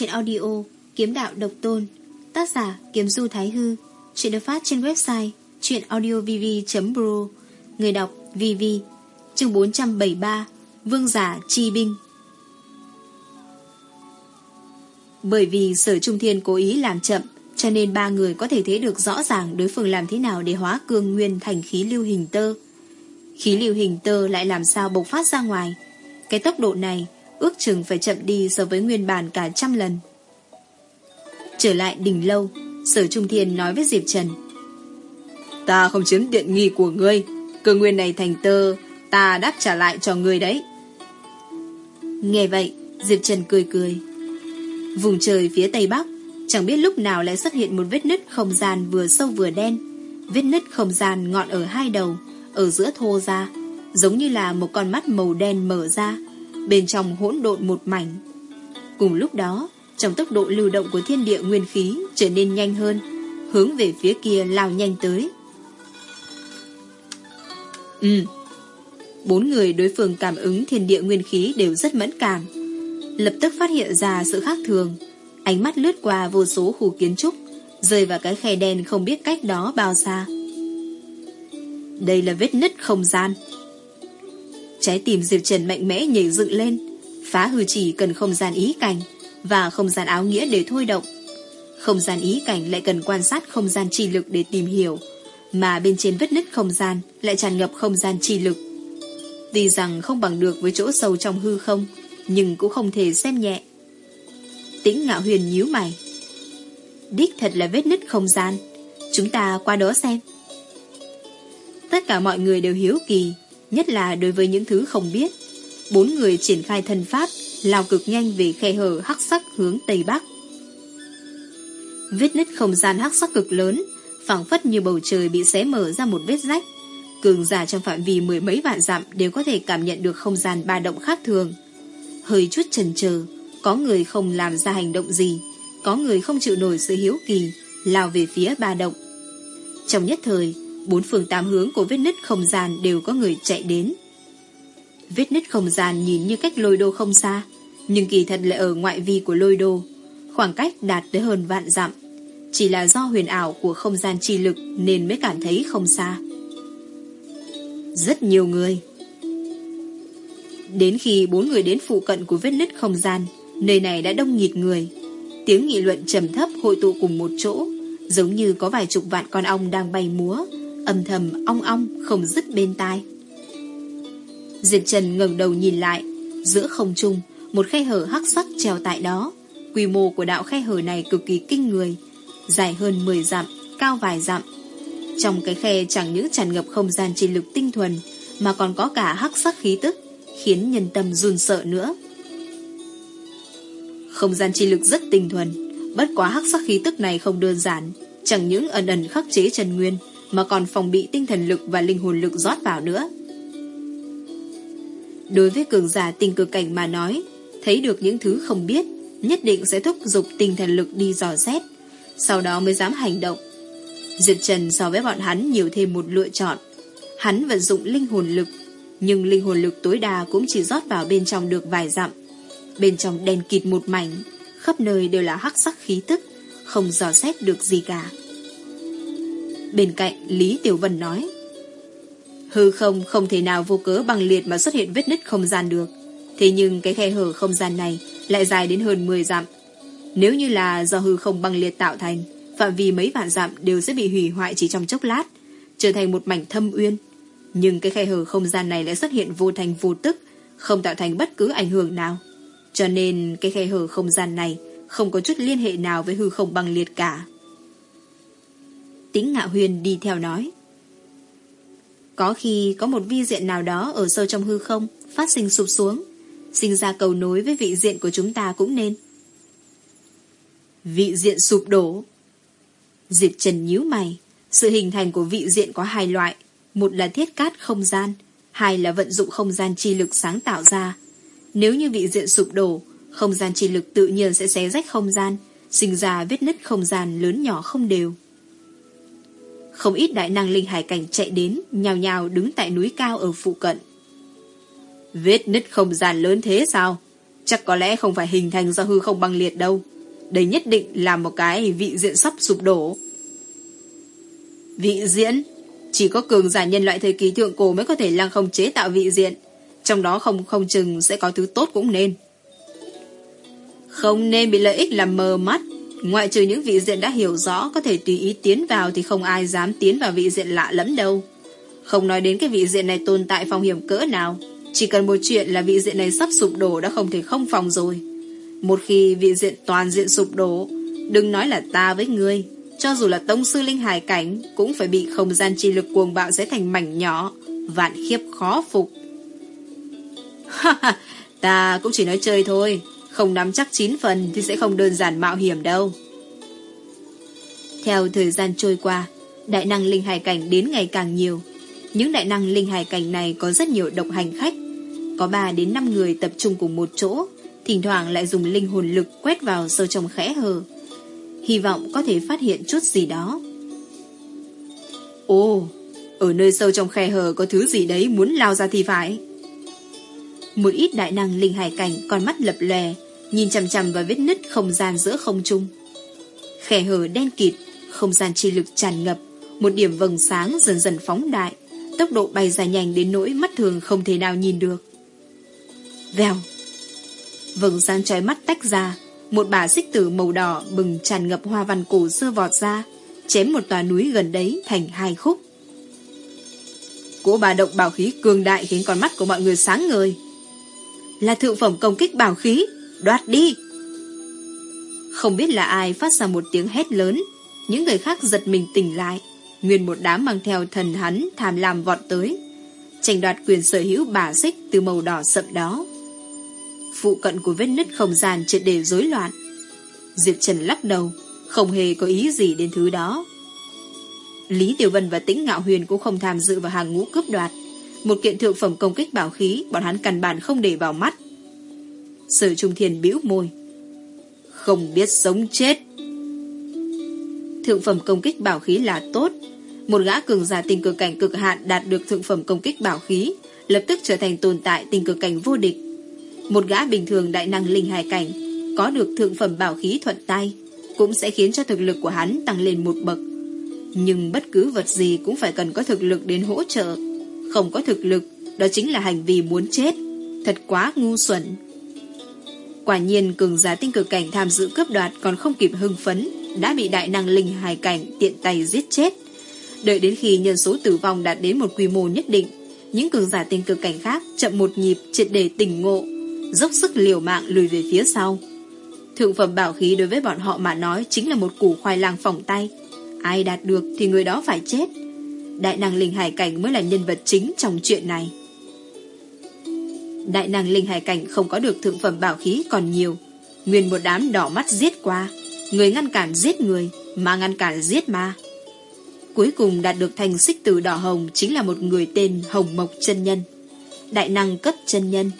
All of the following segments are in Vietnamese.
Bạn trên audio Kiếm Đạo Độc Tôn, Tác giả Kiếm Du Thái Hư, Chuyện được phát trên website Chuyện audiovv.pro Người đọc VV Chương 473 Vương giả Chi Binh Bởi vì sở trung thiên cố ý làm chậm, cho nên ba người có thể thấy được rõ ràng đối phương làm thế nào để hóa cương nguyên thành khí lưu hình tơ. Khí lưu hình tơ lại làm sao bộc phát ra ngoài. Cái tốc độ này ước chừng phải chậm đi so với nguyên bản cả trăm lần. Trở lại đỉnh lâu, sở trung thiên nói với Diệp Trần. Ta không chiếm tiện nghi của ngươi, cơ nguyên này thành tơ, ta đáp trả lại cho ngươi đấy. Nghe vậy, Diệp Trần cười cười. Vùng trời phía tây bắc, chẳng biết lúc nào lại xuất hiện một vết nứt không gian vừa sâu vừa đen. Vết nứt không gian ngọn ở hai đầu, ở giữa thô ra, giống như là một con mắt màu đen mở ra, bên trong hỗn độn một mảnh. Cùng lúc đó, trong tốc độ lưu động của thiên địa nguyên khí trở nên nhanh hơn, hướng về phía kia lao nhanh tới. Ừ. Bốn người đối phương cảm ứng thiên địa nguyên khí đều rất mẫn cảm. Lập tức phát hiện ra sự khác thường. Ánh mắt lướt qua vô số khu kiến trúc, rơi vào cái khe đen không biết cách đó bao xa. Đây là vết nứt không gian. Trái tim Diệp Trần mạnh mẽ nhảy dựng lên, phá hư chỉ cần không gian ý cảnh và không gian áo nghĩa để thôi động. Không gian ý cảnh lại cần quan sát không gian chi lực để tìm hiểu, mà bên trên vết nứt không gian lại tràn ngập không gian chi lực. Tuy rằng không bằng được với chỗ sâu trong hư không, nhưng cũng không thể xem nhẹ. Tĩnh ngạo huyền nhíu mày. Đích thật là vết nứt không gian, chúng ta qua đó xem. Tất cả mọi người đều hiếu kỳ, nhất là đối với những thứ không biết. Bốn người triển khai thân pháp, lao cực nhanh về khe hở hắc sắc hướng Tây Bắc. Vết nứt không gian hắc sắc cực lớn, phẳng phất như bầu trời bị xé mở ra một vết rách. Cường giả trong phạm vi mười mấy vạn dặm đều có thể cảm nhận được không gian ba động khác thường. Hơi chút chần chờ, có người không làm ra hành động gì, có người không chịu nổi sự hiếu kỳ, lao về phía ba động. Trong nhất thời, bốn phương tám hướng của vết nứt không gian đều có người chạy đến. Vết nứt không gian nhìn như cách lôi đô không xa, nhưng kỳ thật lại ở ngoại vi của lôi đô, khoảng cách đạt tới hơn vạn dặm. Chỉ là do huyền ảo của không gian chi lực nên mới cảm thấy không xa. Rất nhiều người. Đến khi bốn người đến phụ cận của vết nứt không gian, nơi này đã đông nghịt người. Tiếng nghị luận trầm thấp hội tụ cùng một chỗ, giống như có vài chục vạn con ong đang bay múa, âm thầm ong ong không dứt bên tai. Diệp Trần ngẩng đầu nhìn lại, giữa không trung, một khe hở hắc sắc treo tại đó. Quy mô của đạo khe hở này cực kỳ kinh người, dài hơn 10 dặm, cao vài dặm. Trong cái khe chẳng những tràn ngập không gian chi lực tinh thuần, mà còn có cả hắc sắc khí tức, khiến nhân tâm run sợ nữa. Không gian chi lực rất tinh thuần, bất quá hắc sắc khí tức này không đơn giản, chẳng những ẩn ẩn khắc chế trần nguyên, mà còn phòng bị tinh thần lực và linh hồn lực rót vào nữa. Đối với cường giả tình cực cảnh mà nói, thấy được những thứ không biết, nhất định sẽ thúc giục tinh thần lực đi dò xét, sau đó mới dám hành động. Diệp Trần so với bọn hắn nhiều thêm một lựa chọn. Hắn vận dụng linh hồn lực, nhưng linh hồn lực tối đa cũng chỉ rót vào bên trong được vài dặm. Bên trong đèn kịt một mảnh, khắp nơi đều là hắc sắc khí tức, không dò xét được gì cả. Bên cạnh, Lý Tiểu Vân nói. Hư không không thể nào vô cớ bằng liệt mà xuất hiện vết nứt không gian được. Thế nhưng cái khe hở không gian này lại dài đến hơn 10 dặm. Nếu như là do hư không băng liệt tạo thành, Phạm vi mấy vạn dặm đều sẽ bị hủy hoại chỉ trong chốc lát, Trở thành một mảnh thâm uyên. Nhưng cái khe hở không gian này lại xuất hiện vô thành vô tức, Không tạo thành bất cứ ảnh hưởng nào. Cho nên cái khe hở không gian này Không có chút liên hệ nào với hư không băng liệt cả. Tĩnh Ngạo Huyền đi theo nói. Có khi có một vi diện nào đó ở sâu trong hư không phát sinh sụp xuống, sinh ra cầu nối với vị diện của chúng ta cũng nên. Vị diện sụp đổ. Diệp Trần nhíu mày, sự hình thành của vị diện có hai loại, một là thiết cát không gian, hai là vận dụng không gian chi lực sáng tạo ra. Nếu như vị diện sụp đổ, không gian chi lực tự nhiên sẽ xé rách không gian, sinh ra vết nứt không gian lớn nhỏ không đều. Không ít đại năng linh hải cảnh chạy đến, nhào nhào đứng tại núi cao ở phụ cận. Vết nứt không gian lớn thế sao? chắc có lẽ không phải hình thành do hư không băng liệt đâu. Đây nhất định là một cái vị diện sắp sụp đổ. Vị diện? Chỉ có cường giả nhân loại thời kỳ thượng cổ mới có thể lăng không chế tạo vị diện. Trong đó không không chừng sẽ có thứ tốt cũng nên. Không nên bị lợi ích làm mờ mắt. Ngoại trừ những vị diện đã hiểu rõ có thể tùy ý tiến vào thì không ai dám tiến vào vị diện lạ lẫm đâu. Không nói đến cái vị diện này tồn tại phong hiểm cỡ nào. Chỉ cần một chuyện là vị diện này sắp sụp đổ đã không thể không phòng rồi. Một khi vị diện toàn diện sụp đổ, đừng nói là ta với ngươi, cho dù là tông sư linh hải cảnh cũng phải bị không gian chi lực cuồng bạo sẽ thành mảnh nhỏ, vạn khiếp khó phục. ta cũng chỉ nói chơi thôi, không nắm chắc chín phần thì sẽ không đơn giản mạo hiểm đâu. Theo thời gian trôi qua, đại năng linh hải cảnh đến ngày càng nhiều. Những đại năng linh hải cảnh này có rất nhiều độc hành khách. Có 3 đến 5 người tập trung cùng một chỗ, thỉnh thoảng lại dùng linh hồn lực quét vào sâu trong khẽ hờ. Hy vọng có thể phát hiện chút gì đó. Ồ, ở nơi sâu trong khe hở có thứ gì đấy muốn lao ra thì phải. Một ít đại năng linh hải cảnh con mắt lập lè, nhìn chằm chằm vào vết nứt không gian giữa không trung. Khe hở đen kịt, không gian chi lực tràn ngập, một điểm vầng sáng dần dần phóng đại, tốc độ bay dài nhanh đến nỗi mắt thường không thể nào nhìn được. Vèo, Vầng sáng trói mắt tách ra Một bà xích tử màu đỏ bừng tràn ngập hoa văn cổ xưa vọt ra Chém một tòa núi gần đấy thành hai khúc Cỗ bà động bảo khí cường đại khiến con mắt của mọi người sáng ngời Là thượng phẩm công kích bảo khí Đoạt đi. Không biết là ai phát ra một tiếng hét lớn, Những người khác giật mình tỉnh lại, Nguyên một đám mang theo thần hắn Tham lam vọt tới, Tranh đoạt quyền sở hữu bà xích từ màu đỏ sậm đó. Phụ cận của vết nứt không gian triệt để rối loạn. Diệp Trần lắc đầu, Không hề có ý gì đến thứ đó. Lý Tiểu Vân và Tĩnh Ngạo Huyền Cũng không tham dự vào hàng ngũ cướp đoạt. Một kiện thượng phẩm công kích bảo khí, Bọn hắn căn bản không để vào mắt. Sở Trung Thiền bĩu môi. Không biết sống chết. Thượng phẩm công kích bảo khí là tốt. Một gã cường giả tình cực cảnh cực hạn Đạt được thượng phẩm công kích bảo khí, Lập tức trở thành tồn tại tình cực cảnh vô địch. Một gã bình thường đại năng linh hài cảnh, Có được thượng phẩm bảo khí thuận tay, Cũng sẽ khiến cho thực lực của hắn tăng lên một bậc. Nhưng bất cứ vật gì Cũng phải cần có thực lực đến hỗ trợ. Không có thực lực, Đó chính là hành vi muốn chết. Thật quá ngu xuẩn. Quả nhiên, cường giá tinh cực cảnh tham dự cướp đoạt Còn không kịp hưng phấn, Đã bị đại năng linh hài cảnh tiện tay giết chết Đợi đến khi nhân số tử vong đạt đến một quy mô nhất định, những cường giả tinh cực cảnh khác chậm một nhịp triệt để tỉnh ngộ, dốc sức liều mạng lùi về phía sau. Thượng phẩm bảo khí đối với bọn họ mà nói chính là một củ khoai lang phòng tay. Ai đạt được thì người đó phải chết. Đại năng linh hải cảnh mới là nhân vật chính trong chuyện này. Đại năng linh hải cảnh không có được thượng phẩm bảo khí còn nhiều. Nguyên một đám đỏ mắt giết qua. Người ngăn cản giết người, mà ngăn cản giết ma. Cuối cùng đạt được thành xích tử đỏ hồng chính là một người tên Hồng Mộc chân Nhân. Đại năng cấp chân nhân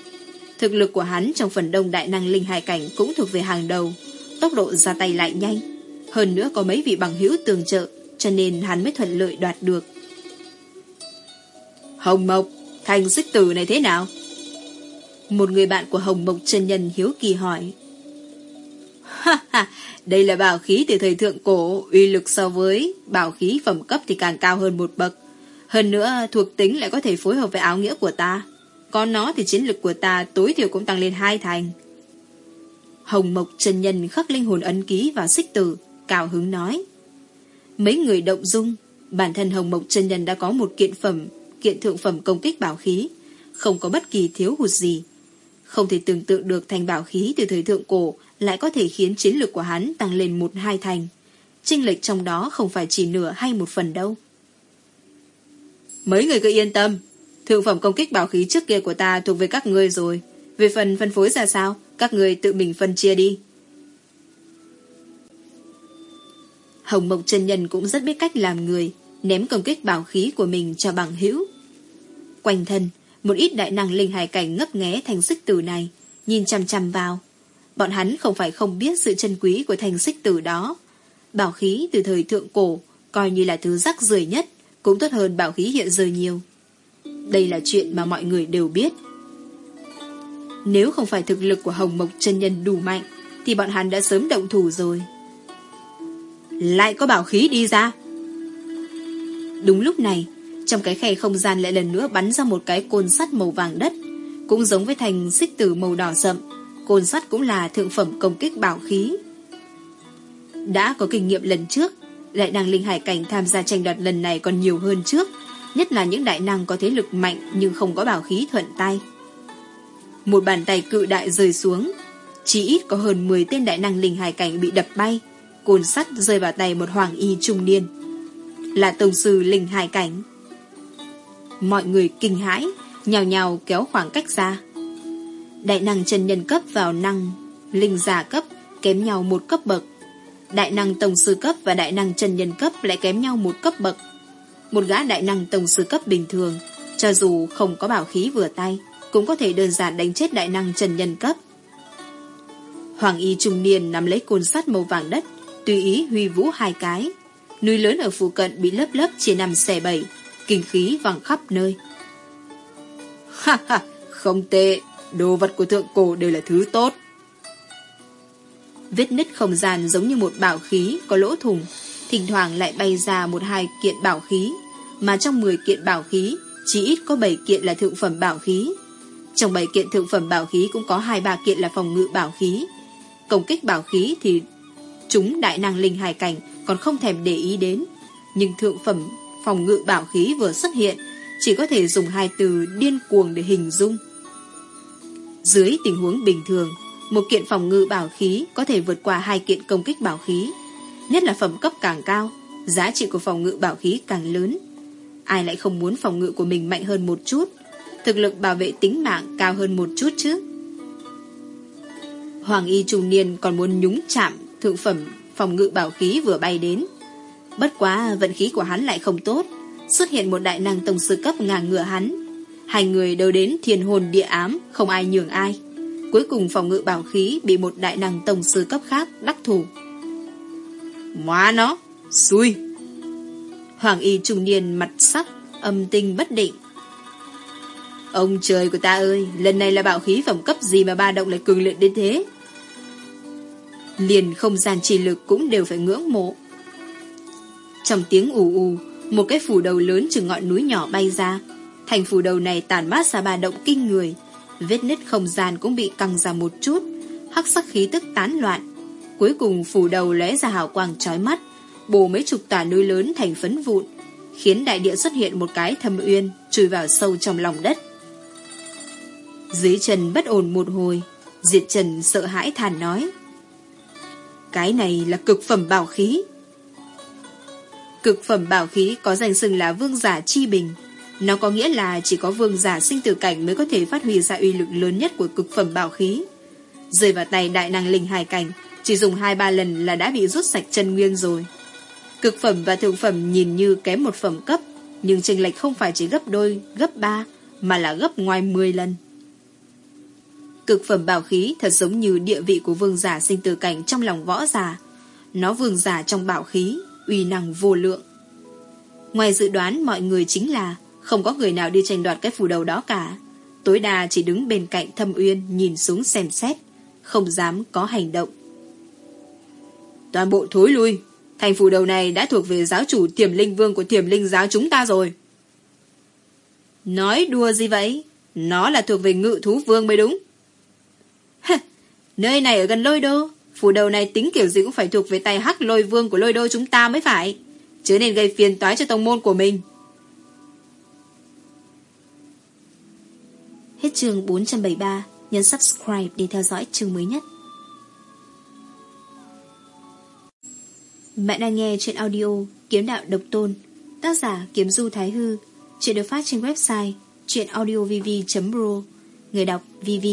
Thực lực của hắn trong phần đông đại năng linh hải cảnh cũng thuộc về hàng đầu, tốc độ ra tay lại nhanh. Hơn nữa có mấy vị bằng hữu tường trợ, cho nên hắn mới thuận lợi đoạt được. Hồng Mộc, thành xích tử này thế nào? Một người bạn của Hồng Mộc chân nhân hiếu kỳ hỏi. Ha ha, đây là bảo khí từ thời thượng cổ, uy lực so với bảo khí phẩm cấp thì càng cao hơn một bậc. Hơn nữa, thuộc tính lại có thể phối hợp với áo nghĩa của ta. Có nó thì chiến lực của ta tối thiểu cũng tăng lên hai thành. Hồng Mộc Trần Nhân khắc linh hồn ấn ký vào xích tử, cao hứng nói. Mấy người động dung, bản thân Hồng Mộc Trần Nhân đã có một kiện phẩm, kiện thượng phẩm công kích bảo khí, không có bất kỳ thiếu hụt gì. Không thể tưởng tượng được thành bảo khí từ thời thượng cổ lại có thể khiến chiến lực của hắn tăng lên một hai thành. Trinh lệch trong đó không phải chỉ nửa hay một phần đâu. Mấy người cứ yên tâm, Thượng phẩm công kích bảo khí trước kia của ta thuộc về các ngươi rồi. Về phần phân phối ra sao, các người tự mình phân chia đi. Hồng Mộc chân Nhân cũng rất biết cách làm người, ném công kích bảo khí của mình cho bằng hữu. Quanh thân, một ít đại năng linh hải cảnh ngấp nghé thành xích tử này, nhìn chăm chăm vào. Bọn hắn không phải không biết sự chân quý của thành xích tử đó. Bảo khí từ thời thượng cổ, coi như là thứ rắc rưởi nhất, cũng tốt hơn bảo khí hiện giờ nhiều. Đây là chuyện mà mọi người đều biết. Nếu không phải thực lực của Hồng Mộc chân Nhân đủ mạnh Thì bọn hắn đã sớm động thủ rồi Lại có bảo khí đi ra Đúng lúc này trong cái khe không gian lại lần nữa bắn ra một cái côn sắt màu vàng đất, Cũng giống với thành xích tử màu đỏ sậm. Côn sắt cũng là thượng phẩm công kích bảo khí. Đã có kinh nghiệm lần trước Đại năng linh hải cảnh tham gia tranh đoạt lần này còn nhiều hơn trước, Nhất là những đại năng có thế lực mạnh Nhưng không có bảo khí thuận tay. Một bàn tay cự đại rơi xuống, Chỉ ít có hơn 10 tên đại năng linh hải cảnh bị đập bay, Côn sắt rơi vào tay một hoàng y trung niên. Là tổng sư linh hải cảnh. Mọi người kinh hãi, Nhào nhào kéo khoảng cách ra Đại năng chân nhân cấp vào năng, Linh giả cấp Kém nhau một cấp bậc. Đại năng tổng sư cấp và đại năng chân nhân cấp Lại kém nhau một cấp bậc. Một gã đại năng tổng sư cấp bình thường, Cho dù không có bảo khí vừa tay, Cũng có thể đơn giản đánh chết đại năng chân nhân cấp. Hoàng y trung niên nắm lấy côn sắt màu vàng đất, Tùy ý huy vũ hai cái. Núi lớn ở phụ cận bị lớp lớp chia nằm xẻ bảy. Kinh khí văng khắp nơi. Ha ha, Không tệ, Đồ vật của thượng cổ đều là thứ tốt. Vết nứt không gian giống như một bảo khí Có lỗ thủng, Thỉnh thoảng lại bay ra một hai kiện bảo khí, Mà trong 10 kiện bảo khí, Chỉ ít có 7 kiện là thượng phẩm bảo khí. Trong 7 kiện thượng phẩm bảo khí Cũng có hai ba kiện là phòng ngự bảo khí. Công kích bảo khí thì Chúng đại năng linh hài cảnh Còn không thèm để ý đến, Nhưng thượng phẩm phòng ngự bảo khí vừa xuất hiện Chỉ có thể dùng hai từ điên cuồng để hình dung dưới tình huống bình thường, một kiện phòng ngự bảo khí có thể vượt qua hai kiện công kích bảo khí. Nhất là phẩm cấp càng cao, giá trị của phòng ngự bảo khí càng lớn. Ai lại không muốn phòng ngự của mình mạnh hơn một chút, thực lực bảo vệ tính mạng cao hơn một chút chứ. Hoàng y trung niên còn muốn nhúng chạm thượng phẩm phòng ngự bảo khí vừa bay đến. Bất quá vận khí của hắn lại không tốt, xuất hiện một đại năng tổng sư cấp ngang ngửa hắn, Hai người đều đến thiên hồn địa ám Không ai nhường ai. Cuối cùng phòng ngự bảo khí Bị một đại năng tổng sư cấp khác đắc thủ. Móa nó Xui. Hoàng y trung niên mặt sắc Âm tinh bất định. Ông trời của ta ơi Lần này là bảo khí phẩm cấp gì mà ba động lại cường luyện đến thế? Liền không gian trì lực cũng đều phải ngưỡng mộ. Trong tiếng ù ù, Một cái phủ đầu lớn chừng ngọn núi nhỏ bay ra. Thành phủ đầu này tàn mát ra ba động kinh người. Vết nứt không gian cũng bị căng ra một chút. Hắc sắc khí tức tán loạn. Cuối cùng phủ đầu lóe ra hào quang chói mắt, Bổ mấy chục tòa núi lớn thành phấn vụn, Khiến đại địa xuất hiện một cái thâm uyên, Chui vào sâu trong lòng đất. Dưới chân bất ổn một hồi, Diệt Trần sợ hãi thản nói, Cái này là cực phẩm bảo khí Cực phẩm bảo khí có danh xưng là vương giả chi bình nó có nghĩa là chỉ có vương giả sinh tử cảnh mới có thể phát huy ra uy lực lớn nhất của cực phẩm bảo khí. Rơi vào tay đại năng linh hài cảnh, chỉ dùng hai ba lần là đã bị rút sạch chân nguyên rồi. Cực phẩm và thượng phẩm nhìn như kém một phẩm cấp, nhưng chênh lệch không phải chỉ gấp đôi, gấp ba, mà là gấp ngoài 10 lần. Cực phẩm bảo khí thật giống như địa vị của vương giả sinh tử cảnh trong lòng võ giả. Nó vương giả trong bảo khí, uy năng vô lượng. Ngoài dự đoán mọi người chính là không có người nào đi tranh đoạt cái phù đầu đó cả. Tối đa chỉ đứng bên cạnh thâm uyên Nhìn xuống xem xét Không dám có hành động. Toàn bộ thối lui Thành phù đầu này đã thuộc về giáo chủ Tiềm linh vương của tiềm linh giáo chúng ta rồi. Nói đùa gì vậy? Nó là thuộc về ngự thú vương mới đúng. Hả, Nơi này ở gần lôi đô phủ đầu này tính kiểu gì cũng phải thuộc về tay hắc lôi vương của lôi đô chúng ta mới phải Chứ nên gây phiền toái cho tông môn của mình Hết chương 473, nhấn subscribe để theo dõi chương mới nhất. Bạn đang nghe chuyện audio Kiếm Đạo Độc Tôn, tác giả Kiếm Du Thái Hư, chuyện được phát trên website chuyenaudiovv.pro, người đọc VV.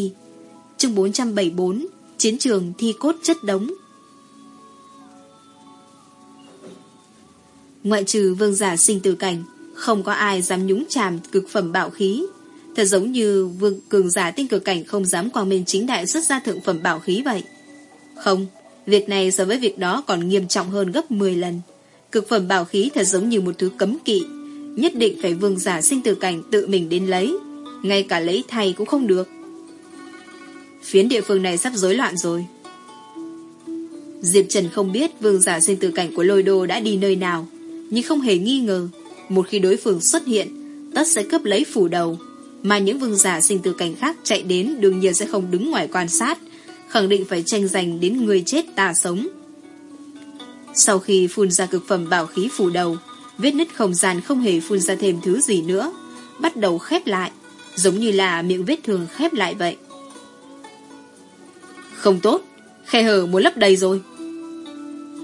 Chương 474, Chiến trường thi cốt chất đống. Ngoại trừ vương giả sinh tử cảnh, không có ai dám nhúng chàm cực phẩm bảo khí Thật giống như vương cường giả tinh cực cảnh không dám quang minh chính đại xuất ra thượng phẩm bảo khí vậy. Không, việc này so với việc đó còn nghiêm trọng hơn gấp 10 lần. Cực phẩm bảo khí thật giống như một thứ cấm kỵ. Nhất định phải vương giả sinh tử cảnh tự mình đến lấy. Ngay cả lấy thay cũng không được. Phiến địa phương này sắp rối loạn rồi. Diệp Trần không biết vương giả sinh tử cảnh của lôi đô đã đi nơi nào, nhưng không hề nghi ngờ, một khi đối phương xuất hiện, tất sẽ cướp lấy phủ đầu, mà những vương giả sinh tử cảnh khác chạy đến đương nhiên sẽ không đứng ngoài quan sát, khẳng định phải tranh giành đến người chết ta sống. Sau khi phun ra cực phẩm bảo khí phủ đầu, vết nứt không gian không hề phun ra thêm thứ gì nữa, bắt đầu khép lại, giống như là miệng vết thương khép lại vậy. Không tốt, khe hở muốn lấp đầy rồi.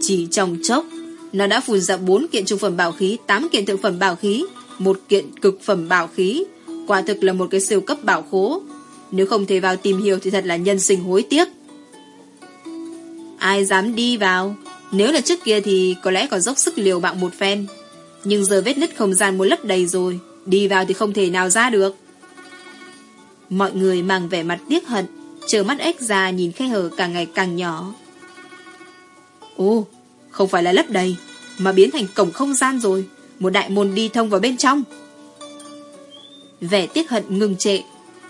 Chỉ trong chốc, nó đã phun ra 4 kiện trung phẩm bảo khí, 8 kiện thượng phẩm bảo khí, một kiện cực phẩm bảo khí, quả thực là một cái siêu cấp bảo khố. Nếu không thể vào tìm hiểu thì thật là nhân sinh hối tiếc. Ai dám đi vào? Nếu là trước kia thì có lẽ còn dốc sức liều mạng một phen. Nhưng giờ vết nứt không gian muốn lấp đầy rồi, đi vào thì không thể nào ra được. Mọi người mang vẻ mặt tiếc hận, chờ mắt ếch già nhìn khe hở càng ngày càng nhỏ. Ồ, không phải là lấp đầy, mà biến thành cổng không gian rồi, một đại môn đi thông vào bên trong. Vẻ tiếc hận ngừng trệ,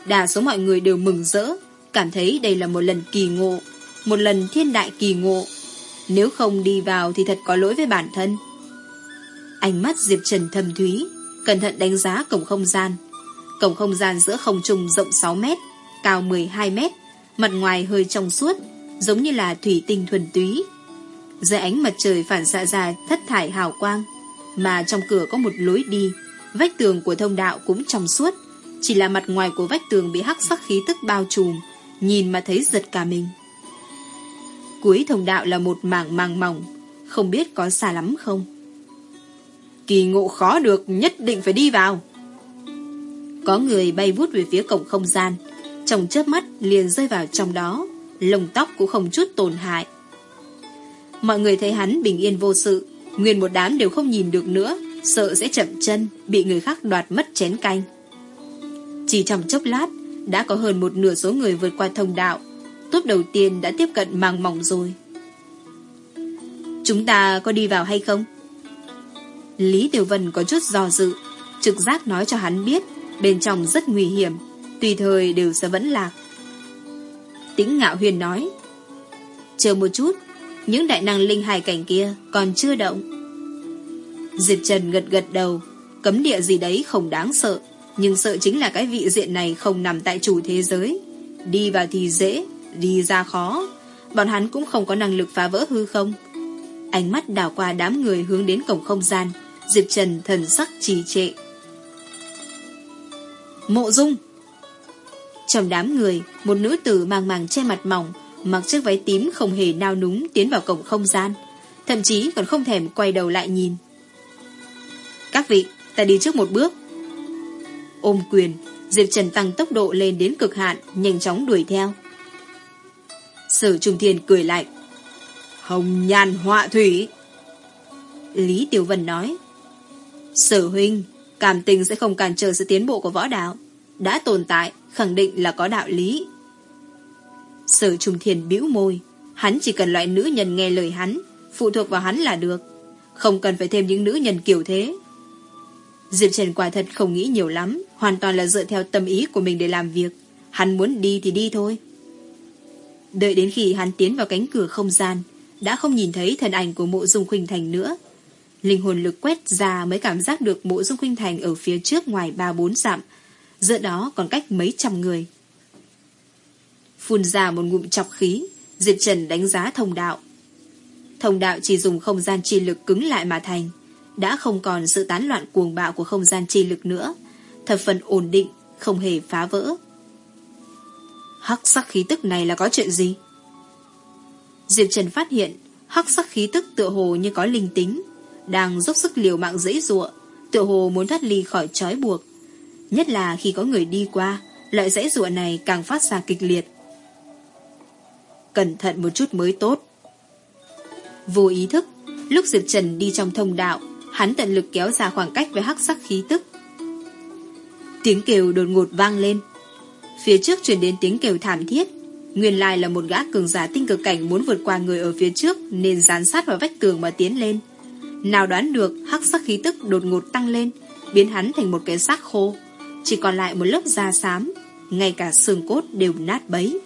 đa số mọi người đều mừng rỡ, cảm thấy đây là một lần kỳ ngộ, một lần thiên đại kỳ ngộ. Nếu không đi vào thì thật có lỗi với bản thân. Ánh mắt Diệp Trần thầm thúy, cẩn thận đánh giá cổng không gian. Cổng không gian giữa không trung rộng 6 mét, cao 12 mét, mặt ngoài hơi trong suốt, giống như là thủy tinh thuần túy. Dưới ánh mặt trời phản xạ ra thất thải hào quang, mà trong cửa có một lối đi, vách tường của thông đạo cũng trong suốt, chỉ là mặt ngoài của vách tường bị hắc sắc khí tức bao trùm, nhìn mà thấy giật cả mình. Cuối thông đạo là một mảng màng mỏng, không biết có xa lắm không? Kỳ ngộ khó được, nhất định phải đi vào. Có người bay vút về phía cổng không gian, trong chớp mắt liền rơi vào trong đó, lồng tóc cũng không chút tổn hại. Mọi người thấy hắn bình yên vô sự, nguyên một đám đều không nhìn được nữa, sợ sẽ chậm chân, bị người khác đoạt mất chén canh. Chỉ trong chốc lát, đã có hơn một nửa số người vượt qua thông đạo, tốt đầu tiên đã tiếp cận màng mỏng rồi. Chúng ta có đi vào hay không? Lý Tiểu Vân có chút do dự, trực giác nói cho hắn biết bên trong rất nguy hiểm, tùy thời đều sẽ vẫn lạc. Tĩnh ngạo huyền nói, chờ một chút, những đại năng linh hài cảnh kia còn chưa động. Diệp Trần gật gật đầu, cấm địa gì đấy không đáng sợ, nhưng sợ chính là cái vị diện này không nằm tại chủ thế giới. Đi vào thì dễ, đi ra khó, bọn hắn cũng không có năng lực phá vỡ hư không. Ánh mắt đảo qua đám người hướng đến cổng không gian, Diệp Trần thần sắc trì trệ. Mộ Dung trong đám người, một nữ tử mang màng che mặt mỏng, mặc chiếc váy tím không hề nao núng tiến vào cổng không gian, thậm chí còn không thèm quay đầu lại nhìn. Các vị, ta đi trước một bước. Ôm quyền, Diệp Trần tăng tốc độ lên đến cực hạn, nhanh chóng đuổi theo. Sở Trung Thiên cười lạnh. Hồng nhàn họa thủy. Lý Tiểu Vân nói. Sở huynh, cảm tình sẽ không cản trở sự tiến bộ của võ đạo. Đã tồn tại, khẳng định là có đạo lý. Sở Trung Thiền bĩu môi. Hắn chỉ cần loại nữ nhân nghe lời hắn, phụ thuộc vào hắn là được. Không cần phải thêm những nữ nhân kiểu thế. Diệp Trần quả thật không nghĩ nhiều lắm, hoàn toàn là dựa theo tâm ý của mình để làm việc. Hắn muốn đi thì đi thôi. Đợi đến khi hắn tiến vào cánh cửa không gian, đã không nhìn thấy thân ảnh của mộ dung khuynh thành nữa. Linh hồn lực quét ra mới cảm giác được mộ dung khuynh thành ở phía trước ngoài ba bốn dặm, giữa đó còn cách mấy trăm người. Phun ra một ngụm chọc khí, Diệp Trần đánh giá thông đạo. Thông đạo chỉ dùng không gian chi lực cứng lại mà thành, đã không còn sự tán loạn cuồng bạo của không gian chi lực nữa, thập phần ổn định, không hề phá vỡ. Hắc sắc khí tức này là có chuyện gì? Diệp Trần phát hiện hắc sắc khí tức tựa hồ như có linh tính, đang dốc sức liều mạng dễ dụa, tựa hồ muốn thoát ly khỏi trói buộc. Nhất là khi có người đi qua, loại dãy rụa này càng phát ra kịch liệt. Cẩn thận một chút mới tốt. Vô ý thức, lúc Diệp Trần đi trong thông đạo, hắn tận lực kéo ra khoảng cách với hắc sắc khí tức. Tiếng kêu đột ngột vang lên. Phía trước chuyển đến tiếng kêu thảm thiết, Nguyên lai là một gã cường giả tinh cực cảnh muốn vượt qua người ở phía trước nên dán sát vào vách tường mà tiến lên. Nào đoán được hắc sắc khí tức đột ngột tăng lên, biến hắn thành một cái xác khô, chỉ còn lại một lớp da xám, ngay cả xương cốt đều nát bấy.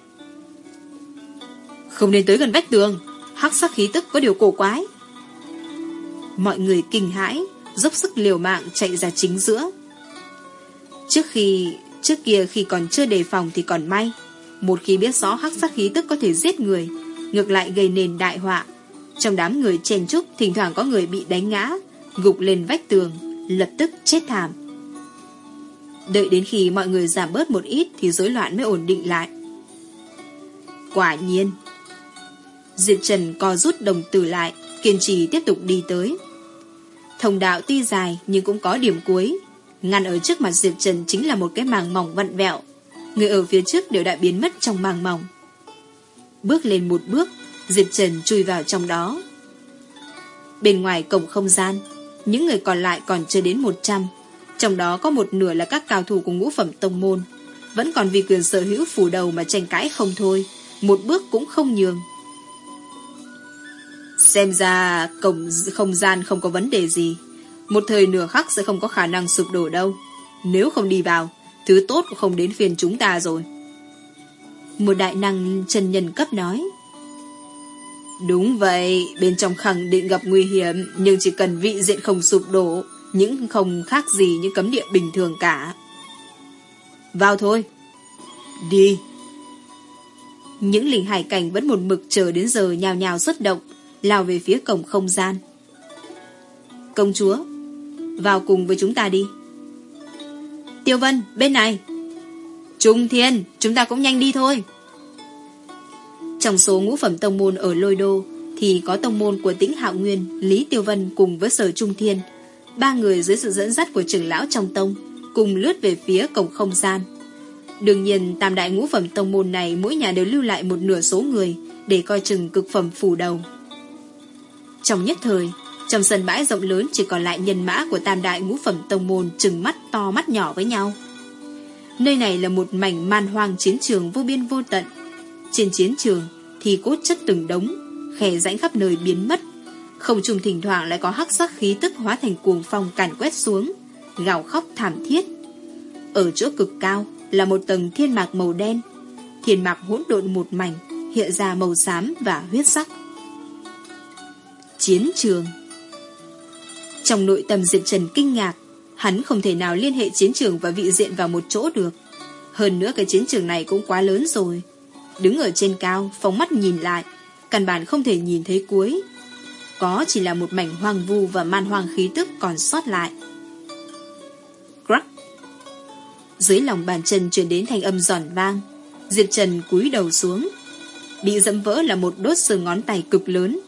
Không nên tới gần vách tường Hắc sắc khí tức có điều cổ quái. Mọi người kinh hãi Dốc sức liều mạng chạy ra chính giữa. Trước khi Trước kia khi còn chưa đề phòng thì còn may. Một khi biết rõ hắc sắc khí tức có thể giết người Ngược lại gây nên đại họa. Trong đám người chen trúc Thỉnh thoảng có người bị đánh ngã Gục lên vách tường Lập tức chết thảm. Đợi đến khi mọi người giảm bớt một ít Thì rối loạn mới ổn định lại. Quả nhiên, Diệp Trần co rút đồng tử lại, Kiên trì tiếp tục đi tới. Thông đạo tuy dài Nhưng cũng có điểm cuối. Ngăn ở trước mặt Diệp Trần chính là một cái màng mỏng vặn vẹo. Người ở phía trước đều đã biến mất trong màng mỏng. Bước lên một bước, Diệp Trần chui vào trong đó. Bên ngoài cổng không gian, Những người còn lại còn chưa đến 100 trong đó có một nửa là các cao thủ của ngũ phẩm tông môn. Vẫn còn vì quyền sở hữu phủ đầu mà tranh cãi không thôi. Một bước cũng không nhường. Xem ra cổng không gian không có vấn đề gì. Một thời nửa khắc sẽ không có khả năng sụp đổ đâu. Nếu không đi vào, Thứ tốt cũng không đến phiền chúng ta rồi. Một đại năng chân nhân cấp nói, Đúng vậy, Bên trong khẳng định gặp nguy hiểm, Nhưng chỉ cần vị diện không sụp đổ những không khác gì những cấm địa bình thường cả Vào thôi Đi Những linh hải cảnh vẫn một mực chờ đến giờ nhào nhào xuất động lao về phía cổng không gian. Công chúa, vào cùng với chúng ta đi. Tiêu Vân, bên này. Trung Thiên, chúng ta cũng nhanh đi thôi. Trong số ngũ phẩm tông môn ở Lôi Đô thì có tông môn của tĩnh Hạo Nguyên, Lý Tiêu Vân cùng với Sở Trung Thiên. Ba người dưới sự dẫn dắt của trưởng lão trong tông cùng lướt về phía cổng không gian. Đương nhiên tam đại ngũ phẩm tông môn này mỗi nhà đều lưu lại một nửa số người để coi chừng cực phẩm phủ đầu. Trong nhất thời, trong sân bãi rộng lớn chỉ còn lại nhân mã của tam đại ngũ phẩm tông môn chừng mắt to mắt nhỏ với nhau. Nơi này là một mảnh man hoang chiến trường vô biên vô tận. Trên chiến trường thì cốt chất từng đống, khe rãnh khắp nơi biến mất. Không trùng thỉnh thoảng lại có hắc sắc khí tức hóa thành cuồng phong càn quét xuống, gào khóc thảm thiết. Ở chỗ cực cao là một tầng thiên mạc màu đen, thiên mạc hỗn độn một mảnh, hiện ra màu xám và huyết sắc chiến trường. Trong nội tâm Diệp Trần kinh ngạc, hắn không thể nào liên hệ chiến trường và vị diện vào một chỗ được. Hơn nữa cái chiến trường này cũng quá lớn rồi. Đứng ở trên cao, phóng mắt nhìn lại, căn bản không thể nhìn thấy cuối. Có chỉ là một mảnh hoang vu và man hoang khí tức còn sót lại. Crack! Dưới lòng bàn chân truyền đến thanh âm giòn vang, Diệp Trần cúi đầu xuống. Bị dẫm vỡ là một đốt sờ ngón tay cực lớn,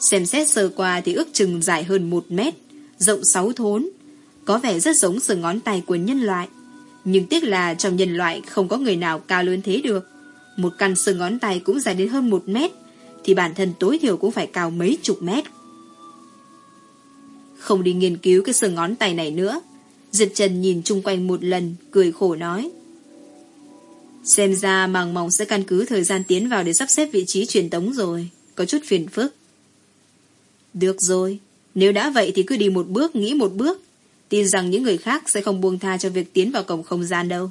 Xem xét sơ qua thì ước chừng dài hơn một mét, rộng sáu thốn. Có vẻ rất giống sừng ngón tay của nhân loại. Nhưng tiếc là trong nhân loại không có người nào cao lớn thế được. Một căn sừng ngón tay cũng dài đến hơn một mét, thì bản thân tối thiểu cũng phải cao mấy chục mét. Không đi nghiên cứu cái sừng ngón tay này nữa. Diệp Trần nhìn chung quanh một lần, cười khổ nói. Xem ra màng mỏng sẽ căn cứ thời gian tiến vào để sắp xếp vị trí truyền tống rồi. Có chút phiền phức. Được rồi, nếu đã vậy thì cứ đi một bước, nghĩ một bước. Tin rằng những người khác sẽ không buông tha cho việc tiến vào cổng không gian đâu.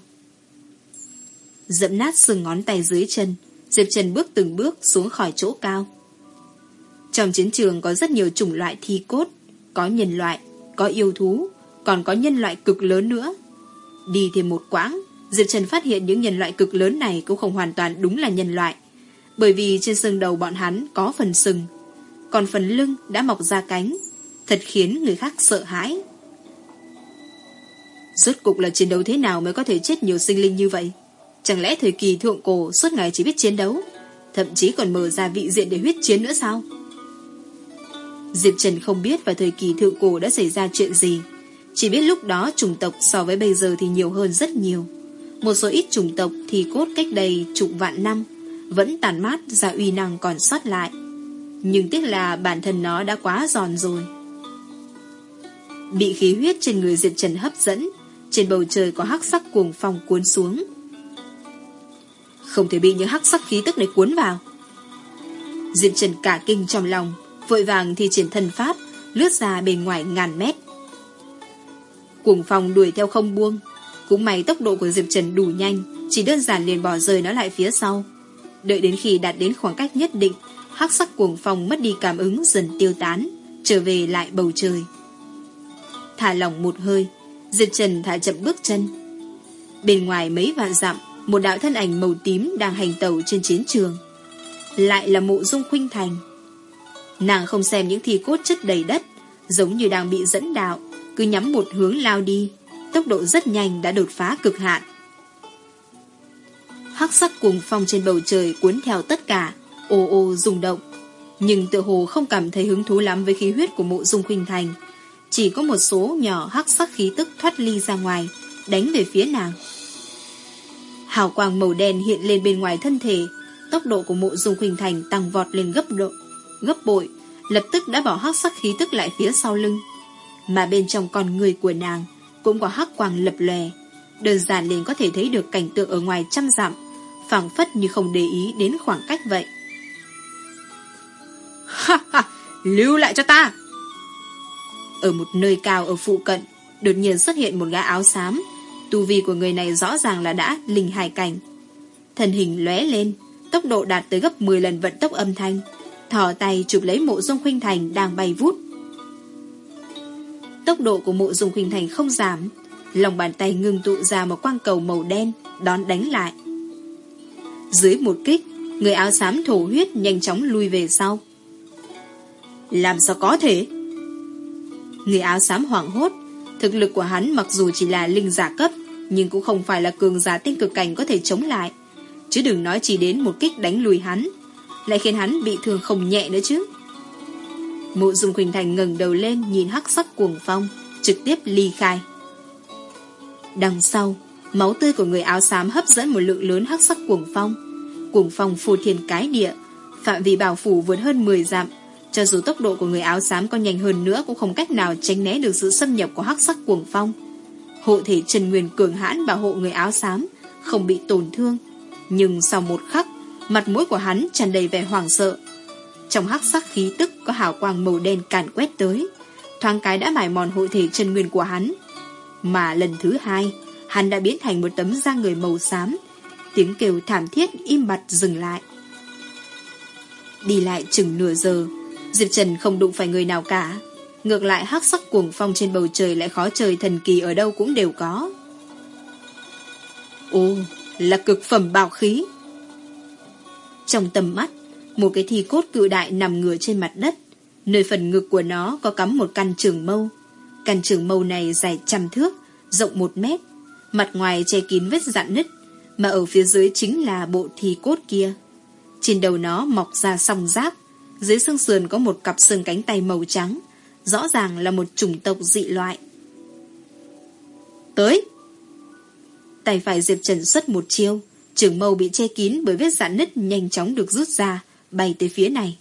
Dẫm nát sừng ngón tay dưới chân, Diệp Trần bước từng bước xuống khỏi chỗ cao. Trong chiến trường có rất nhiều chủng loại thi cốt, có nhân loại, có yêu thú, còn có nhân loại cực lớn nữa. Đi thêm một quãng, Diệp Trần phát hiện những nhân loại cực lớn này cũng không hoàn toàn đúng là nhân loại. Bởi vì trên sừng đầu bọn hắn có phần sừng, còn phần lưng đã mọc ra cánh, thật khiến người khác sợ hãi. Rốt cục là chiến đấu thế nào mới có thể chết nhiều sinh linh như vậy? Chẳng lẽ thời kỳ thượng cổ suốt ngày chỉ biết chiến đấu, thậm chí còn mở ra vị diện để huyết chiến nữa sao? Diệp Trần không biết vào thời kỳ thượng cổ đã xảy ra chuyện gì, chỉ biết lúc đó chủng tộc so với bây giờ thì nhiều hơn rất nhiều. Một số ít chủng tộc thì cốt cách đây chục vạn năm, vẫn tàn mát ra uy năng còn sót lại. Nhưng tiếc là bản thân nó đã quá giòn rồi. Bị khí huyết trên người Diệp Trần hấp dẫn Trên bầu trời có hắc sắc cuồng phong cuốn xuống. Không thể bị những hắc sắc khí tức này cuốn vào. Diệp Trần cả kinh trong lòng. Vội vàng thì triển thân pháp Lướt ra bên ngoài ngàn mét Cuồng phong đuổi theo không buông Cũng may tốc độ của Diệp Trần đủ nhanh Chỉ đơn giản liền bỏ rơi nó lại phía sau Đợi đến khi đạt đến khoảng cách nhất định, hắc sắc cuồng phong mất đi cảm ứng dần tiêu tán, trở về lại bầu trời. Thả lỏng một hơi, Diệp Trần thả chậm bước chân. Bên ngoài mấy vạn dặm, một đạo thân ảnh màu tím đang hành tẩu trên chiến trường. Lại là mộ dung khuynh thành. Nàng không xem những thi cốt chất đầy đất, giống như đang bị dẫn đạo, cứ nhắm một hướng lao đi, tốc độ rất nhanh đã đột phá cực hạn. Hắc sắc cuồng phong trên bầu trời cuốn theo tất cả, ô ô rung động. Nhưng tự hồ không cảm thấy hứng thú lắm với khí huyết của mộ dung khuynh thành. Chỉ có một số nhỏ hắc sắc khí tức thoát ly ra ngoài, đánh về phía nàng. Hào quang màu đen hiện lên bên ngoài thân thể, tốc độ của mộ dung khuynh thành tăng vọt lên gấp độ, gấp bội, lập tức đã bỏ hắc sắc khí tức lại phía sau lưng. Mà bên trong con người của nàng cũng có hắc quang lập lòe, đơn giản liền có thể thấy được cảnh tượng ở ngoài trăm dặm, phảng phất như không để ý đến khoảng cách vậy. Ha ha, lưu lại cho ta! Ở một nơi cao ở phụ cận, đột nhiên xuất hiện một gã áo xám, tu vi của người này rõ ràng là đã linh hài cảnh. Thần hình lóe lên, tốc độ đạt tới gấp 10 lần vận tốc âm thanh, thỏ tay chụp lấy mộ dung khuynh thành đang bay vút. Tốc độ của mộ dung khuynh thành không giảm, lòng bàn tay ngừng tụ ra một quang cầu màu đen, đón đánh lại. Dưới một kích, người áo xám thổ huyết nhanh chóng lui về sau. Làm sao có thể? Người áo xám hoảng hốt, thực lực của hắn mặc dù chỉ là linh giả cấp, nhưng cũng không phải là cường giả tinh cực cảnh có thể chống lại. Chứ đừng nói chỉ đến một kích đánh lùi hắn, lại khiến hắn bị thương không nhẹ nữa chứ. Mộ Dung Quỳnh Thành ngẩng đầu lên nhìn hắc sắc cuồng phong, trực tiếp ly khai. Đằng sau, máu tươi của người áo xám hấp dẫn một lượng lớn hắc sắc cuồng phong. Cuồng phong phù thiên cái địa, phạm vi bảo phủ vượt hơn 10 dặm. Cho dù tốc độ của người áo xám có nhanh hơn nữa cũng không cách nào tránh né được sự xâm nhập của hắc sắc cuồng phong. Hộ thể Trần Nguyên cường hãn bảo hộ người áo xám, không bị tổn thương. Nhưng sau một khắc, mặt mũi của hắn tràn đầy vẻ hoảng sợ. Trong hắc sắc khí tức có hào quang màu đen càn quét tới, thoáng cái đã mải mòn hội thể chân nguyên của hắn. Mà lần thứ hai, hắn đã biến thành một tấm da người màu xám, tiếng kêu thảm thiết im bặt dừng lại. Đi lại chừng nửa giờ, Diệp Trần không đụng phải người nào cả. Ngược lại hắc sắc cuồng phong trên bầu trời lại khó trời thần kỳ ở đâu cũng đều có. Ồ, là cực phẩm bảo khí. Trong tầm mắt, một cái thi cốt cự đại nằm ngửa trên mặt đất. Nơi phần ngực của nó có cắm một căn trường mâu. Căn trường mâu này dài trăm thước, rộng một mét. Mặt ngoài che kín vết dạn nứt, mà ở phía dưới chính là bộ thi cốt kia. Trên đầu nó mọc ra song giáp, dưới xương sườn có một cặp xương cánh tay màu trắng, rõ ràng là một chủng tộc dị loại. Tới! Tay phải Diệp Trần xuất một chiêu, trường mâu bị che kín bởi vết dạn nứt nhanh chóng được rút ra, bay tới phía này.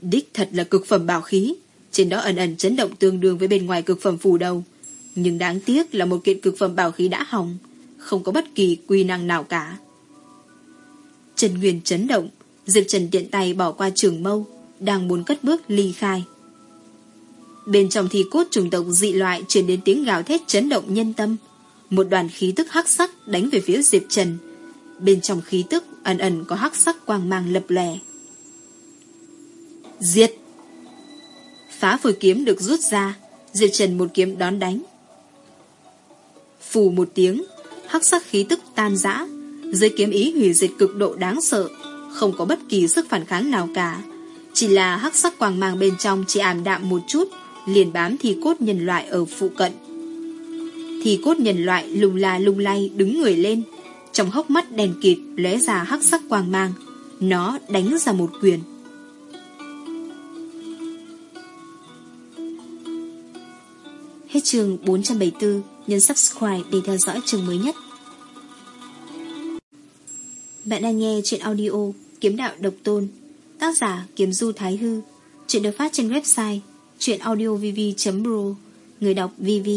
Đích thật là cực phẩm bảo khí, trên đó ẩn ẩn chấn động tương đương với bên ngoài cực phẩm phù đầu. Nhưng đáng tiếc là một kiện cực phẩm bảo khí đã hỏng, không có bất kỳ quy năng nào cả. Trần Nguyên chấn động, Diệp Trần tiện tay bỏ qua trường mâu, đang muốn cất bước ly khai. Bên trong thi cốt trùng tộc dị loại truyền đến tiếng gào thét chấn động nhân tâm. Một đoàn khí tức hắc sắc đánh về phía Diệp Trần. Bên trong khí tức ẩn ẩn có hắc sắc quang mang lập lè. Diệt! Phá phổi kiếm được rút ra, Diệp Trần một kiếm đón đánh. Phù một tiếng, hắc sắc khí tức tan rã, dưới kiếm ý hủy diệt cực độ đáng sợ, không có bất kỳ sức phản kháng nào cả. Chỉ là hắc sắc quang mang bên trong chỉ ảm đạm một chút, liền bám thi cốt nhân loại ở phụ cận thì cốt nhân loại lùng la lung lay đứng người lên, trong hốc mắt đèn kịt lóe ra hắc sắc quang mang, nó đánh ra một quyền. Hết chương 474, nhấn subscribe để theo dõi chương mới nhất. Bạn đang nghe chuyện audio Kiếm Đạo Độc Tôn, tác giả Kiếm Du Thái Hư, chuyện được phát trên website chuyenaudiovv.pro, người đọc VV,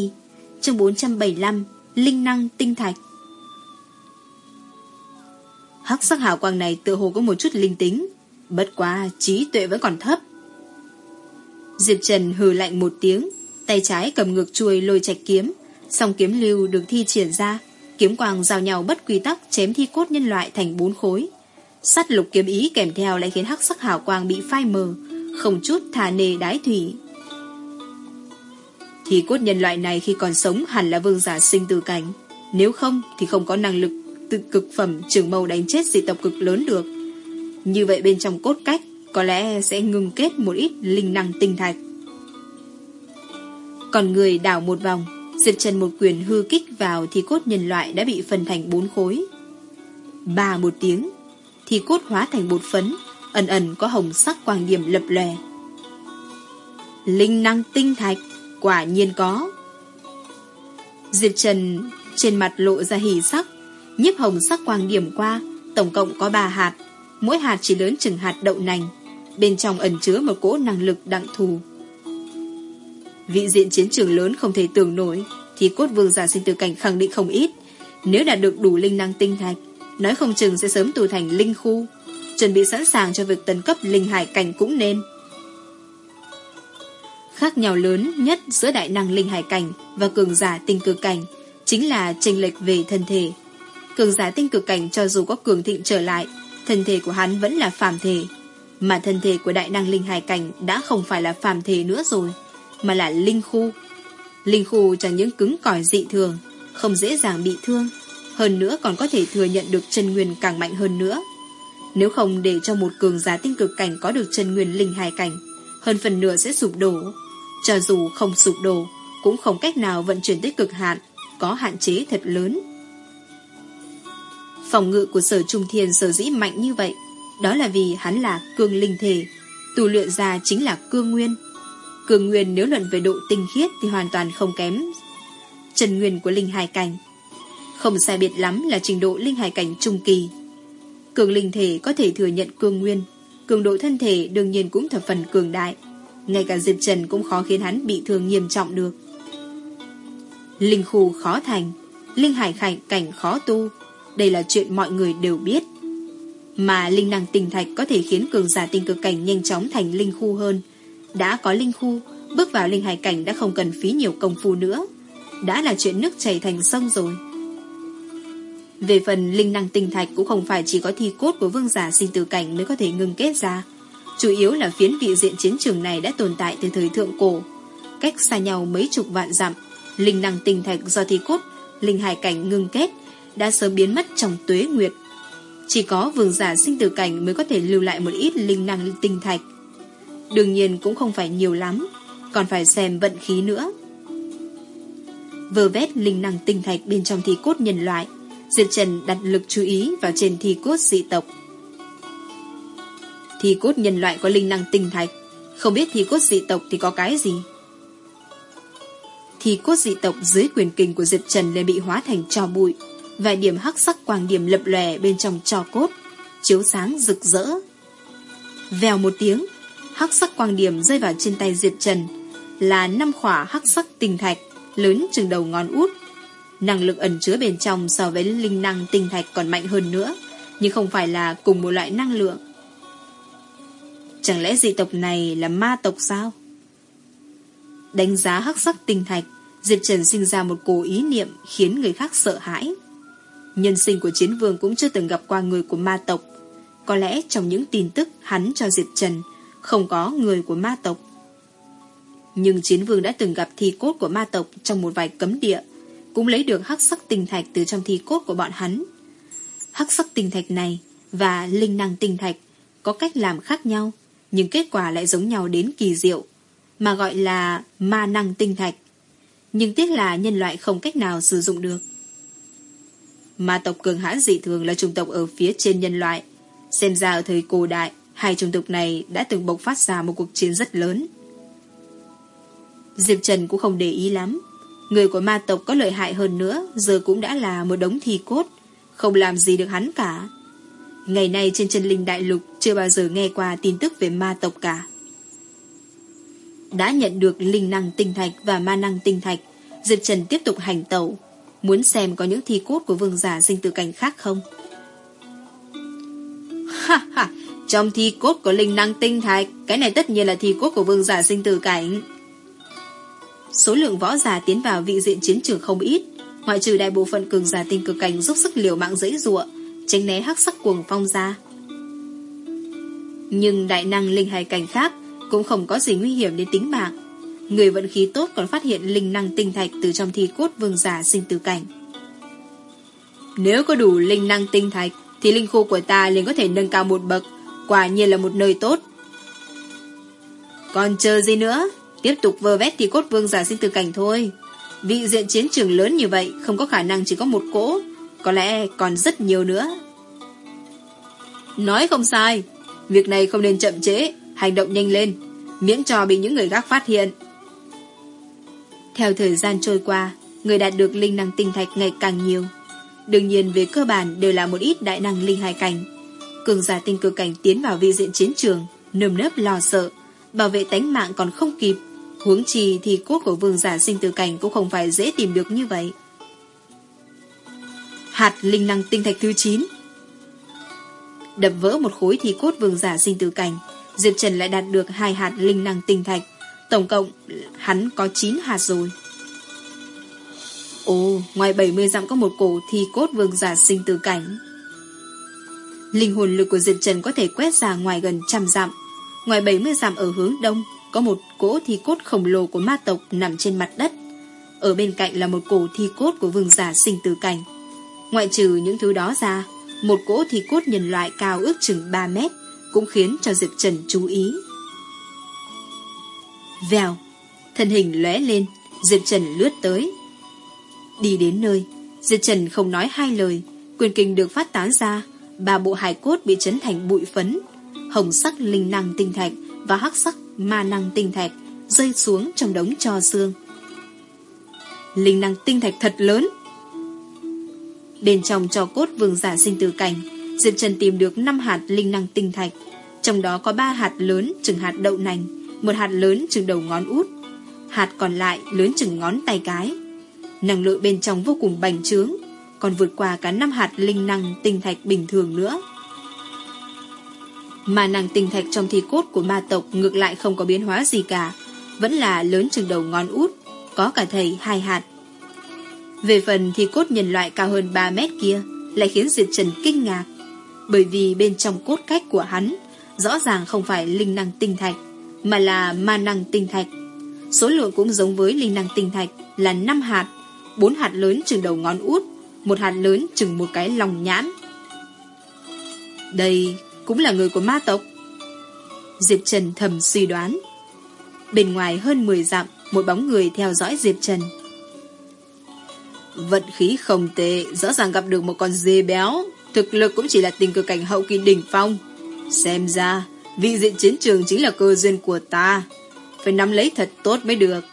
chương 475, Linh năng tinh thạch. Hắc sắc hào quang này tự hồ có một chút linh tính, bất quá trí tuệ vẫn còn thấp. Diệp Trần hừ lạnh một tiếng, tay trái cầm ngược chuôi lôi chạch kiếm, song kiếm lưu được thi triển ra, Kiếm quang giao nhau bất quy tắc chém thi cốt nhân loại thành bốn khối. Sắt lục kiếm ý kèm theo lại khiến hắc sắc hào quang bị phai mờ, không chút thà nề đái thủy. Thì cốt nhân loại này khi còn sống hẳn là vương giả sinh tử cảnh. Nếu không thì không có năng lực tự cực phẩm trường mâu đánh chết dị tộc cực lớn được. Như vậy bên trong cốt cách có lẽ sẽ ngừng kết một ít linh năng tinh thạch. Còn người đảo một vòng, diệt chân một quyền hư kích vào thì cốt nhân loại đã bị phân thành bốn khối. Ba một tiếng, thì cốt hóa thành bột phấn, ẩn ẩn có hồng sắc quang điểm lập lòe. Linh năng tinh thạch, quả nhiên có. Diệp Trần trên mặt lộ ra hỉ sắc, nhiếp hồng sắc quang điểm qua, tổng cộng có ba hạt, mỗi hạt chỉ lớn chừng hạt đậu nành, bên trong ẩn chứa một cỗ năng lực đặng thù. Vị diện chiến trường lớn không thể tưởng nổi, thì cốt vương giả sinh tử cảnh khẳng định không ít. Nếu đạt được đủ linh năng tinh thạch, nói không chừng sẽ sớm tu thành linh khu, chuẩn bị sẵn sàng cho việc tấn cấp linh hải cảnh cũng nên. Khác nhau lớn nhất giữa đại năng linh hải cảnh và cường giả tinh cực cảnh chính là chênh lệch về thân thể. Cường giả tinh cực cảnh cho dù có cường thịnh trở lại, thân thể của hắn vẫn là phàm thể, mà thân thể của đại năng linh hải cảnh đã không phải là phàm thể nữa rồi, mà là linh khu. Linh khu chẳng những cứng cỏi dị thường, không dễ dàng bị thương, hơn nữa còn có thể thừa nhận được chân nguyên càng mạnh hơn nữa. Nếu không để cho một cường giả tinh cực cảnh có được chân nguyên linh hải cảnh, hơn phần nửa sẽ sụp đổ. Cho dù không sụp đổ, cũng không cách nào vận chuyển tới cực hạn, có hạn chế thật lớn. Phòng ngự của sở trung thiên sở dĩ mạnh như vậy, đó là vì hắn là cương linh thể, tu luyện ra chính là cương nguyên. Cương nguyên nếu luận về độ tinh khiết thì hoàn toàn không kém chân nguyên của linh hải cảnh. Không sai biệt lắm là trình độ linh hải cảnh trung kỳ. Cường linh thể có thể thừa nhận cương nguyên, cường độ thân thể đương nhiên cũng thập phần cường đại. Ngay cả Diệp Trần cũng khó khiến hắn bị thương nghiêm trọng được. Linh khu khó thành, linh hải khảnh cảnh khó tu, đây là chuyện mọi người đều biết. Mà linh năng tinh thạch có thể khiến cường giả tinh cực cảnh nhanh chóng thành linh khu hơn. Đã có linh khu, bước vào linh hải cảnh đã không cần phí nhiều công phu nữa. Đã là chuyện nước chảy thành sông rồi. Về phần linh năng tinh thạch cũng không phải chỉ có thi cốt của vương giả sinh tử cảnh mới có thể ngừng kết ra. Chủ yếu là phiến vị diện chiến trường này đã tồn tại từ thời thượng cổ. Cách xa nhau mấy chục vạn dặm, linh năng tinh thạch do thi cốt, linh hải cảnh ngưng kết, đã sớm biến mất trong tuế nguyệt. Chỉ có vương giả sinh tử cảnh mới có thể lưu lại một ít linh năng tinh thạch. Đương nhiên cũng không phải nhiều lắm, còn phải xem vận khí nữa. Vơ vét linh năng tinh thạch bên trong thi cốt nhân loại, Diệp Trần đặt lực chú ý vào trên thi cốt dị tộc. Thi cốt nhân loại có linh năng tinh thạch, không biết thi cốt dị tộc thì có cái gì? Thi cốt dị tộc dưới quyền kinh của Diệp Trần lại bị hóa thành trò bụi, vài điểm hắc sắc quang điểm lập lòe bên trong trò cốt, chiếu sáng rực rỡ. Vèo một tiếng, hắc sắc quang điểm rơi vào trên tay Diệp Trần, là năm khỏa hắc sắc tinh thạch, lớn chừng đầu ngón út. Năng lực ẩn chứa bên trong so với linh năng tinh thạch còn mạnh hơn nữa, nhưng không phải là cùng một loại năng lượng. Chẳng lẽ dị tộc này là ma tộc sao? Đánh giá hắc sắc tinh thạch, Diệp Trần sinh ra một cổ ý niệm khiến người khác sợ hãi. Nhân sinh của chiến vương cũng chưa từng gặp qua người của ma tộc. Có lẽ trong những tin tức hắn cho Diệp Trần không có người của ma tộc. Nhưng chiến vương đã từng gặp thi cốt của ma tộc trong một vài cấm địa, cũng lấy được hắc sắc tinh thạch từ trong thi cốt của bọn hắn. Hắc sắc tinh thạch này và linh năng tinh thạch có cách làm khác nhau, nhưng kết quả lại giống nhau đến kỳ diệu, mà gọi là ma năng tinh thạch. Nhưng tiếc là nhân loại không cách nào sử dụng được. Ma tộc cường hãn dị thường là chủng tộc ở phía trên nhân loại. Xem ra ở thời cổ đại, hai chủng tộc này đã từng bộc phát ra một cuộc chiến rất lớn. Diệp Trần cũng không để ý lắm. Người của ma tộc có lợi hại hơn nữa, giờ cũng đã là một đống thi cốt, không làm gì được hắn cả. Ngày nay trên chân linh đại lục chưa bao giờ nghe qua tin tức về ma tộc cả. Đã nhận được linh năng tinh thạch và ma năng tinh thạch, Diệp Trần tiếp tục hành tẩu, muốn xem có những thi cốt của vương giả sinh tử cảnh khác không. Ha ha, trong thi cốt có linh năng tinh thạch, cái này tất nhiên là thi cốt của vương giả sinh tử cảnh. Số lượng võ giả tiến vào vị diện chiến trường không ít, Ngoại trừ đại bộ phận cường giả tinh cực cảnh giúp sức liều mạng dễ ruộng Tránh né hắc sắc cuồng phong ra. Nhưng đại năng linh hài cảnh khác Cũng không có gì nguy hiểm đến tính mạng. Người vận khí tốt còn phát hiện linh năng tinh thạch Từ trong thi cốt vương giả sinh tử cảnh. Nếu có đủ linh năng tinh thạch, Thì linh khu của ta liền có thể nâng cao một bậc, Quả nhiên là một nơi tốt. Còn chờ gì nữa? Tiếp tục vơ vét thì cốt vương giả sinh tử cảnh thôi. Vị diện chiến trường lớn như vậy Không có khả năng chỉ có một cỗ. Có lẽ còn rất nhiều nữa. Nói không sai, Việc này không nên chậm trễ, Hành động nhanh lên, Miễn cho bị những người khác phát hiện. Theo thời gian trôi qua, Người đạt được linh năng tinh thạch ngày càng nhiều. Đương nhiên, về cơ bản Đều là một ít đại năng linh hài cảnh. Cường giả tinh cơ cảnh tiến vào vị diện chiến trường, Nơm nớp lo sợ, Bảo vệ tánh mạng còn không kịp. Huống chi thì cốt của vương giả sinh tử cảnh cũng không phải dễ tìm được như vậy. Hạt linh năng tinh thạch thứ 9 Đập vỡ một khối thì cốt vương giả sinh tử cảnh, Diệp Trần lại đạt được hai hạt linh năng tinh thạch. Tổng cộng hắn có 9 hạt rồi. Ồ, ngoài 70 dặm có một cổ thì cốt vương giả sinh tử cảnh. Linh hồn lực của Diệp Trần có thể quét ra ngoài gần trăm dặm. Ngoài 70 dặm ở hướng đông có một cỗ thi cốt khổng lồ của ma tộc nằm trên mặt đất. Ở bên cạnh là một cổ thi cốt của vương giả sinh tử cảnh. Ngoại trừ những thứ đó ra, một cỗ thi cốt nhân loại cao ước chừng 3 mét cũng khiến cho Diệp Trần chú ý. Vèo, thân hình lóe lên, Diệp Trần lướt tới. Đi đến nơi, Diệp Trần không nói hai lời, quyền kinh được phát tán ra, ba bộ hài cốt bị chấn thành bụi phấn, hồng sắc linh năng tinh thạch và hắc sắc ma năng tinh thạch rơi xuống trong đống trò xương. Linh năng tinh thạch thật lớn. Bên trong cho cốt vương giả sinh tử cảnh, Diệp Trần tìm được 5 hạt linh năng tinh thạch, trong đó có 3 hạt lớn chừng hạt đậu nành, một hạt lớn chừng đầu ngón út, hạt còn lại lớn chừng ngón tay cái. Năng lượng bên trong vô cùng bành trướng, còn vượt qua cả 5 hạt linh năng tinh thạch bình thường nữa. Mà năng tinh thạch trong thi cốt của ma tộc ngược lại không có biến hóa gì cả, vẫn là lớn chừng đầu ngón út, có cả thầy hai hạt. Về phần thì cốt nhân loại cao hơn 3 mét kia, lại khiến Diệp Trần kinh ngạc, bởi vì bên trong cốt cách của hắn, rõ ràng không phải linh năng tinh thạch, mà là ma năng tinh thạch. Số lượng cũng giống với linh năng tinh thạch là 5 hạt, 4 hạt lớn chừng đầu ngón út, một hạt lớn chừng một cái lòng nhãn. Đây cũng là người của ma tộc. Diệp Trần thầm suy đoán. Bên ngoài hơn 10 dặm, một bóng người theo dõi Diệp Trần. Vận khí không tệ, rõ ràng gặp được một con dê béo, thực lực cũng chỉ là tình cờ cảnh hậu kỳ đỉnh phong. Xem ra, vị diện chiến trường chính là cơ duyên của ta, phải nắm lấy thật tốt mới được.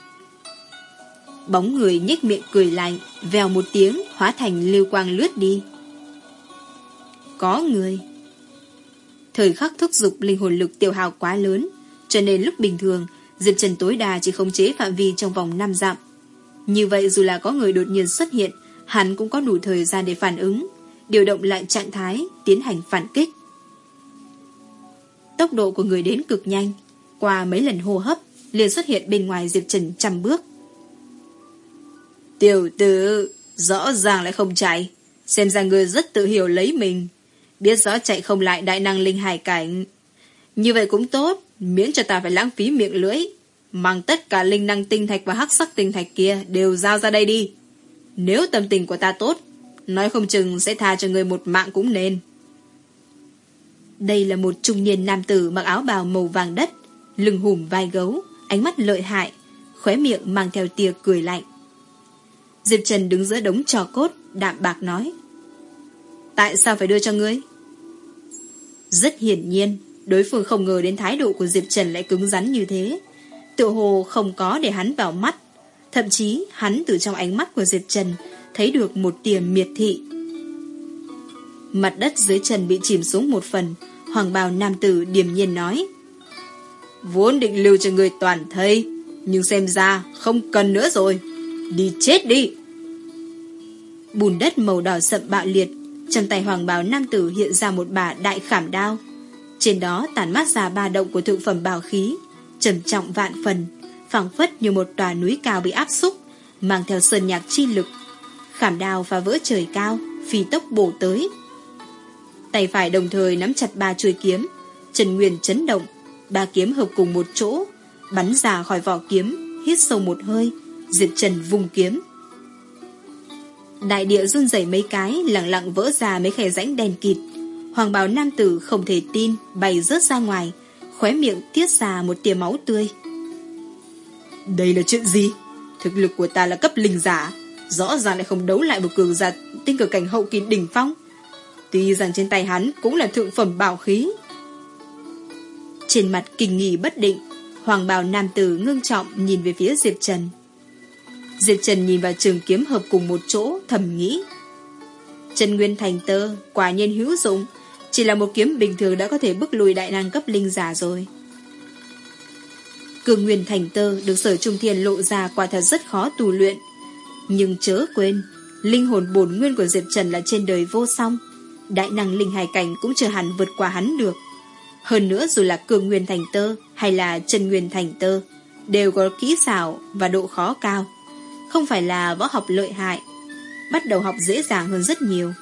Bóng người nhếch miệng cười lạnh, vèo một tiếng, hóa thành lưu quang lướt đi. Có người Thời khắc thúc giục linh hồn lực tiêu hào quá lớn, cho nên lúc bình thường, Diệp Trần tối đa chỉ khống chế phạm vi trong vòng 5 dặm. Như vậy dù là có người đột nhiên xuất hiện, hắn cũng có đủ thời gian để phản ứng, điều động lại trạng thái, tiến hành phản kích. Tốc độ của người đến cực nhanh, qua mấy lần hô hấp, liền xuất hiện bên ngoài Diệp Trần trăm bước. Tiểu tử, rõ ràng lại không chạy, xem ra người rất tự hiểu lấy mình, biết rõ chạy không lại đại năng linh hải cảnh. Như vậy cũng tốt, miễn cho ta phải lãng phí miệng lưỡi. Mang tất cả linh năng tinh thạch và hắc sắc tinh thạch kia đều giao ra đây đi. Nếu tâm tình của ta tốt, nói không chừng sẽ tha cho người một mạng cũng nên. Đây là một trung niên nam tử mặc áo bào màu vàng đất, lưng hùm vai gấu, ánh mắt lợi hại, khóe miệng mang theo tia cười lạnh. Diệp Trần đứng giữa đống trò cốt, đạm bạc nói. Tại sao phải đưa cho ngươi? Rất hiển nhiên, đối phương không ngờ đến thái độ của Diệp Trần lại cứng rắn như thế tựa hồ không có để hắn vào mắt. Thậm chí, hắn từ trong ánh mắt của Diệp Trần thấy được một tia miệt thị. Mặt đất dưới trần bị chìm xuống một phần, hoàng bào nam tử điềm nhiên nói. Vốn định lưu cho người toàn thây, nhưng xem ra không cần nữa rồi. Đi chết đi! Bùn đất màu đỏ sậm bạo liệt trong tay hoàng bào nam tử hiện ra một bà đại khảm đao. Trên đó tản mát ra ba động của thượng phẩm bảo khí, trầm trọng vạn phần, phẳng phất như một tòa núi cao bị áp xúc, mang theo sơn nhạc chi lực. Khảm đao phá vỡ trời cao, phi tốc bổ tới. Tay phải đồng thời nắm chặt ba chuôi kiếm, Trần Nguyên chấn động, ba kiếm hợp cùng một chỗ, bắn ra khỏi vỏ kiếm, hít sâu một hơi, Diệp Trần vùng kiếm. Đại địa run rẩy mấy cái, lặng lặng vỡ ra mấy khe rãnh đèn kịt. Hoàng bào nam tử không thể tin, bay rớt ra ngoài, khóe miệng tiết ra một tia máu tươi. Đây là chuyện gì? Thực lực của ta là cấp linh giả, rõ ràng lại không đấu lại một cường giả tinh cờ cảnh hậu kỳ đỉnh phong. Tuy rằng trên tay hắn cũng là thượng phẩm bảo khí. Trên mặt kinh nghi bất định, hoàng bào nam tử ngưng trọng nhìn về phía Diệp Trần. Diệp Trần nhìn vào trường kiếm hợp cùng một chỗ, thầm nghĩ. Trần Nguyên thành tơ, quả nhiên hữu dụng, chỉ là một kiếm bình thường đã có thể bức lùi đại năng cấp linh giả rồi. Cường Nguyên thành tơ được sở trung thiên lộ ra quả thật rất khó tù luyện. Nhưng chớ quên, linh hồn bổn nguyên của Diệp Trần là trên đời vô song. Đại năng linh hài cảnh cũng chưa hẳn vượt qua hắn được. Hơn nữa dù là cường nguyên thành tơ hay là chân nguyên thành tơ, đều có kỹ xảo và độ khó cao. Không phải là võ học lợi hại. Bắt đầu học dễ dàng hơn rất nhiều.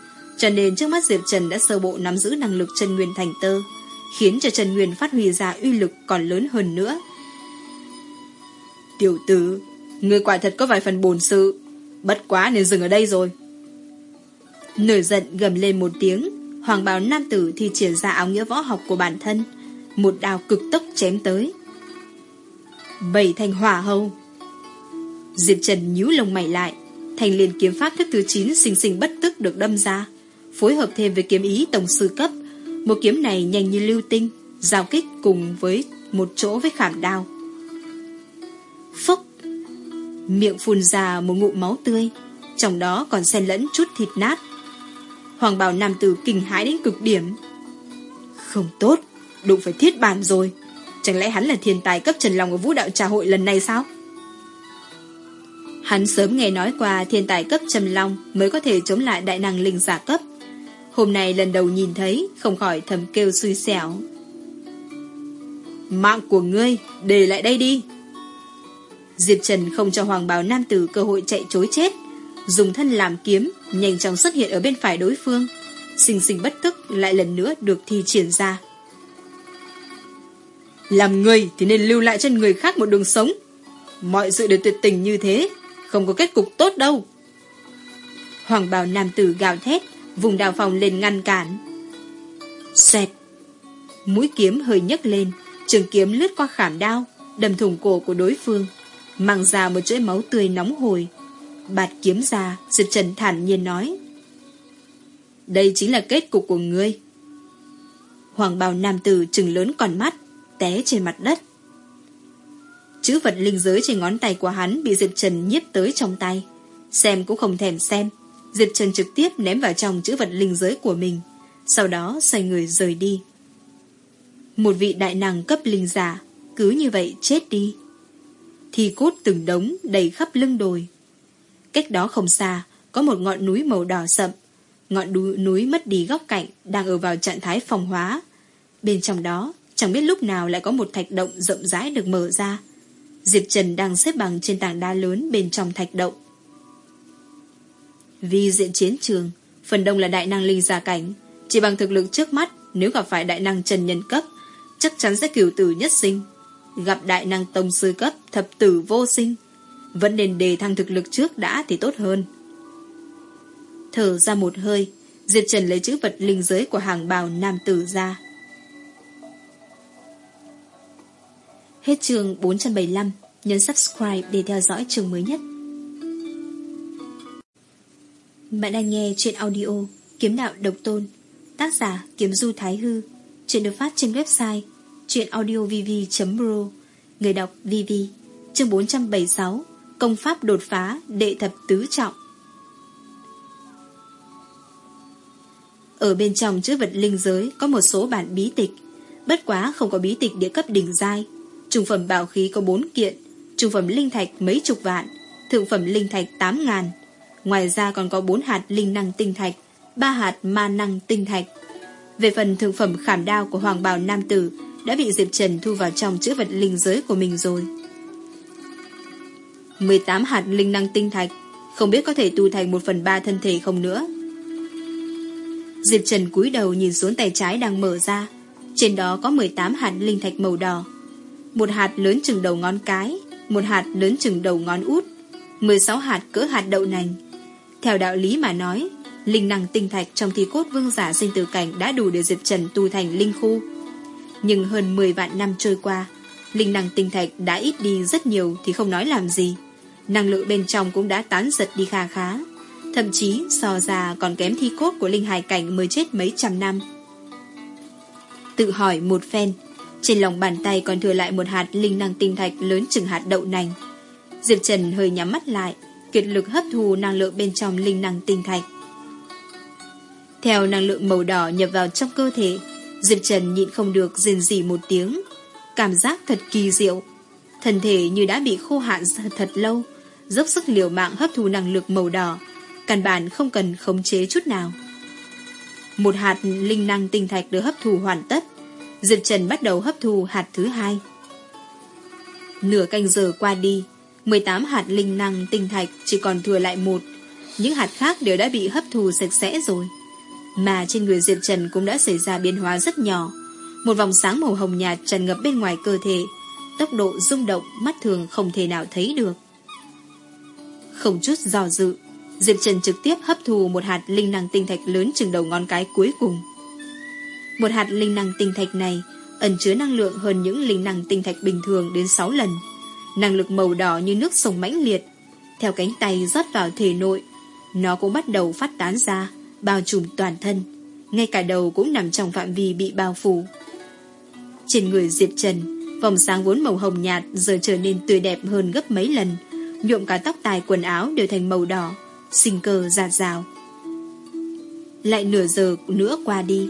Cho nên trước mắt Diệp Trần đã sơ bộ nắm giữ năng lực chân nguyên thành tơ, khiến cho chân nguyên phát huy ra uy lực còn lớn hơn nữa. Tiểu tử, người quả thật có vài phần bồn sự, bất quá nên dừng ở đây rồi. Nổi giận gầm lên một tiếng, hoàng bào nam tử thì triển ra áo nghĩa võ học của bản thân, một đào cực tốc chém tới. Bảy thành hỏa hầu. Diệp Trần nhíu lông mày lại, thành liền kiếm pháp thức thứ 9 sinh sinh bất tức được đâm ra, phối hợp thêm với kiếm ý tổng sư cấp, một kiếm này nhanh như lưu tinh, giao kích cùng với một chỗ với khảm đao. Phúc! Miệng phun ra một ngụm máu tươi, trong đó còn xen lẫn chút thịt nát. Hoàng bào nam tử kinh hãi đến cực điểm. Không tốt, đụng phải thiết bản rồi. Chẳng lẽ hắn là thiên tài cấp Trần Long ở vũ đạo trà hội lần này sao? Hắn sớm nghe nói qua thiên tài cấp trầm Long mới có thể chống lại đại năng linh giả cấp. Hôm nay lần đầu nhìn thấy, không khỏi thầm kêu xui xẻo. Mạng của ngươi, để lại đây đi. Diệp Trần không cho hoàng bào nam tử cơ hội chạy chối chết, dùng thân làm kiếm, nhanh chóng xuất hiện ở bên phải đối phương. Sinh sinh bất tức lại lần nữa được thi triển ra. Làm người thì nên lưu lại cho người khác một đường sống. Mọi sự đều tuyệt tình như thế, không có kết cục tốt đâu. Hoàng bào nam tử gào thét, vùng đào phòng lên ngăn cản. Xẹt. Mũi kiếm hơi nhấc lên, trường kiếm lướt qua khảm đao, đâm thủng cổ của đối phương, mang ra một chuỗi máu tươi nóng hổi. Bạt kiếm ra, Diệp Trần thản nhiên nói. Đây chính là kết cục của ngươi. Hoàng bào nam tử trừng lớn còn mắt, té trên mặt đất. Chữ vật linh giới trên ngón tay của hắn bị Diệp Trần nhiếp tới trong tay. Xem cũng không thèm xem. Diệp Trần trực tiếp ném vào trong chữ vật linh giới của mình. Sau đó xoay người rời đi. Một vị đại năng cấp linh giả cứ như vậy chết đi. Thì cốt từng đống đầy khắp lưng đồi. Cách đó không xa, có một ngọn núi màu đỏ sậm. Ngọn núi mất đi góc cạnh, đang ở vào trạng thái phòng hóa. Bên trong đó, chẳng biết lúc nào lại có một thạch động rộng rãi được mở ra. Diệp Trần đang xếp bằng trên tảng đá lớn bên trong thạch động. Vì diện chiến trường, phần đông là đại năng linh gia cảnh. Chỉ bằng thực lực trước mắt, nếu gặp phải đại năng trần nhân cấp, chắc chắn sẽ cửu tử nhất sinh. Gặp đại năng tông sư cấp, thập tử vô sinh. Vẫn nên đề thăng thực lực trước đã thì tốt hơn. Thở ra một hơi, Diệp Trần lấy chữ vật linh giới của hàng bào nam tử ra. Hết chương 475, nhấn subscribe để theo dõi chương mới nhất. Bạn đang nghe chuyện audio Kiếm đạo độc tôn, tác giả Kiếm Du Thái Hư, chuyện được phát trên website chuyenaudiovv.ro người đọc VV, chương 476, công pháp đột phá đệ thập tứ trọng. Ở bên trong chữ vật linh giới có một số bản bí tịch, bất quá không có bí tịch địa cấp đỉnh giai. Trung phẩm bảo khí có 4 kiện, trung phẩm linh thạch mấy chục vạn, thượng phẩm linh thạch 8 ngàn. Ngoài ra còn có 4 hạt linh năng tinh thạch, 3 hạt ma năng tinh thạch. Về phần thượng phẩm khảm đao của Hoàng Bào Nam Tử đã bị Diệp Trần thu vào trong chữ vật linh giới của mình rồi. 18 hạt linh năng tinh thạch Không biết có thể tu thành một phần ba thân thể không nữa. Diệp Trần cúi đầu nhìn xuống tay trái đang mở ra. Trên đó có 18 hạt linh thạch màu đỏ. Một hạt lớn chừng đầu ngón cái Một hạt lớn chừng đầu ngón út. 16 hạt cỡ hạt đậu nành. Theo đạo lý mà nói, Linh năng tinh thạch trong thi cốt vương giả sinh tử cảnh Đã đủ để Diệp Trần tu thành linh khu. Nhưng hơn 10 vạn năm trôi qua, Linh năng tinh thạch đã ít đi rất nhiều Thì không nói làm gì. Năng lượng bên trong cũng đã tán giật đi kha khá. Thậm chí, so ra còn kém thi cốt của linh hài cảnh mới chết mấy trăm năm. Tự hỏi một phen, Trên lòng bàn tay còn thừa lại một hạt linh năng tinh thạch lớn chừng hạt đậu nành. Diệp Trần hơi nhắm mắt lại Kiệt lực hấp thu năng lượng bên trong linh năng tinh thạch. Theo năng lượng màu đỏ nhập vào trong cơ thể, Diệp Trần nhịn không được rên rỉ một tiếng. Cảm giác thật kỳ diệu. Thân thể như đã bị khô hạn thật lâu, Dốc sức liều mạng hấp thu năng lượng màu đỏ, Căn bản không cần khống chế chút nào. Một hạt linh năng tinh thạch được hấp thu hoàn tất, Diệp Trần bắt đầu hấp thu hạt thứ hai. Nửa canh giờ qua đi 18 hạt linh năng tinh thạch chỉ còn thừa lại một. Những hạt khác đều đã bị hấp thù sạch sẽ rồi. Mà trên người Diệp Trần cũng đã xảy ra biến hóa rất nhỏ. Một vòng sáng màu hồng nhạt tràn ngập bên ngoài cơ thể. Tốc độ rung động mắt thường không thể nào thấy được. Không chút do dự, Diệp Trần trực tiếp hấp thu một hạt linh năng tinh thạch lớn chừng đầu ngón cái cuối cùng. Một hạt linh năng tinh thạch này ẩn chứa năng lượng hơn những linh năng tinh thạch bình thường đến 6 lần. Năng lực màu đỏ như nước sông mãnh liệt. Theo cánh tay rót vào thể nội, Nó cũng bắt đầu phát tán ra, Bao trùm toàn thân. Ngay cả đầu cũng nằm trong phạm vi bị bao phủ. Trên người Diệp Trần, Vòng sáng vốn màu hồng nhạt Giờ trở nên tươi đẹp hơn gấp mấy lần. Nhuộm cả tóc tài quần áo đều thành màu đỏ, Sinh cơ giạt rào. Lại nửa giờ nữa qua đi,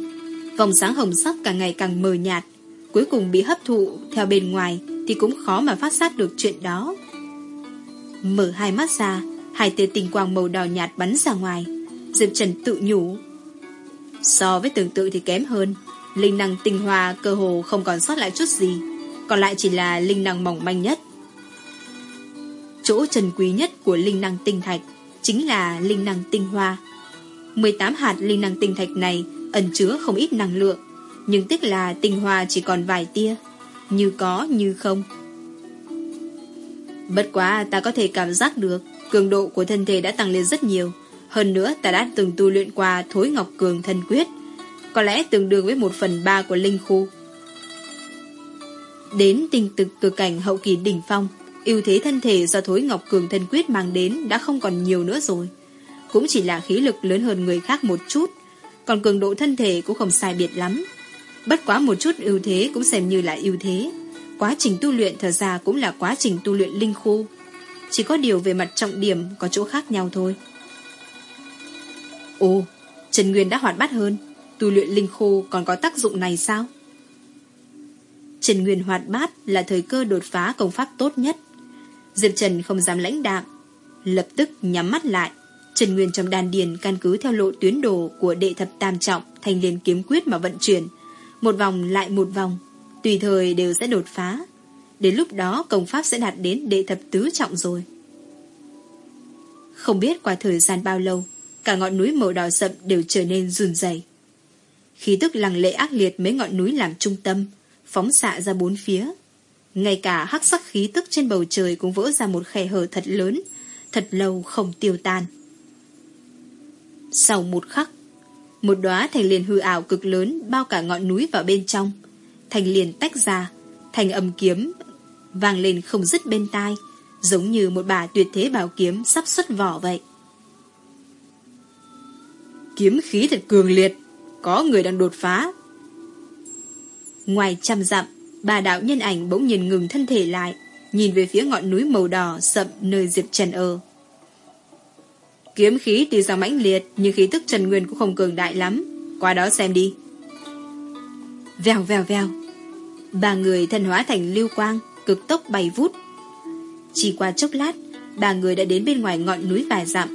Vòng sáng hồng sắc càng ngày càng mờ nhạt, Cuối cùng bị hấp thụ theo bên ngoài thì cũng khó mà phát sát được chuyện đó. Mở hai mắt ra, hai tia tinh quang màu đỏ nhạt bắn ra ngoài. Diệp Trần tự nhủ. So với tưởng tượng thì kém hơn, linh năng tinh hoa cơ hồ không còn sót lại chút gì, còn lại chỉ là linh năng mỏng manh nhất. Chỗ trần quý nhất của linh năng tinh thạch chính là linh năng tinh hoa. 18 hạt linh năng tinh thạch này ẩn chứa không ít năng lượng, nhưng tiếc là tinh hoa chỉ còn vài tia như có như không. Bất quá ta có thể cảm giác được cường độ của thân thể đã tăng lên rất nhiều. Hơn nữa ta đã từng tu luyện qua thối ngọc cường thân quyết, có lẽ tương đương với một phần ba của linh khu. Đến tình thực cực cảnh hậu kỳ đỉnh phong, ưu thế thân thể do thối ngọc cường thân quyết mang đến đã không còn nhiều nữa rồi. Cũng chỉ là khí lực lớn hơn người khác một chút, còn cường độ thân thể cũng không sai biệt lắm. Bất quá một chút ưu thế cũng xem như là ưu thế. Quá trình tu luyện thở ra cũng là quá trình tu luyện linh khu. Chỉ có điều về mặt trọng điểm có chỗ khác nhau thôi. Ồ, Trần Nguyên đã hoạt bát hơn. Tu luyện linh khu còn có tác dụng này sao? Trần Nguyên hoạt bát là thời cơ đột phá công pháp tốt nhất. Diệp Trần không dám lãnh đạm. Lập tức nhắm mắt lại. Trần Nguyên trong đàn điền căn cứ theo lộ tuyến đồ của đệ thập tam trọng thành liền kiếm quyết mà vận chuyển một vòng lại một vòng, tùy thời đều sẽ đột phá. Đến lúc đó công pháp sẽ đạt đến đệ thập tứ trọng rồi. Không biết qua thời gian bao lâu, cả ngọn núi màu đỏ sậm đều trở nên run rẩy. Khí tức lằng lệ ác liệt mấy ngọn núi làm trung tâm, phóng xạ ra bốn phía. Ngay cả hắc sắc khí tức trên bầu trời cũng vỡ ra một khe hở thật lớn, thật lâu không tiêu tan. Sau một khắc, một đóa thành liền hư ảo cực lớn bao cả ngọn núi vào bên trong. Thành liền tách ra, thành âm kiếm vang lên không dứt bên tai, giống như một bà tuyệt thế bảo kiếm sắp xuất vỏ vậy. Kiếm khí thật cường liệt, có người đang đột phá. Ngoài trăm dặm, bà đạo nhân ảnh bỗng nhìn ngừng thân thể lại, nhìn về phía ngọn núi màu đỏ sậm nơi Diệp Trần ở. Kiếm khí tuy rằng mãnh liệt, Nhưng khí tức Trần Nguyên cũng không cường đại lắm. Qua đó xem đi. Vèo vèo vèo. Ba người thân hóa thành lưu quang, Cực tốc bay vút. Chỉ qua chốc lát, Ba người đã đến bên ngoài ngọn núi vài dặm.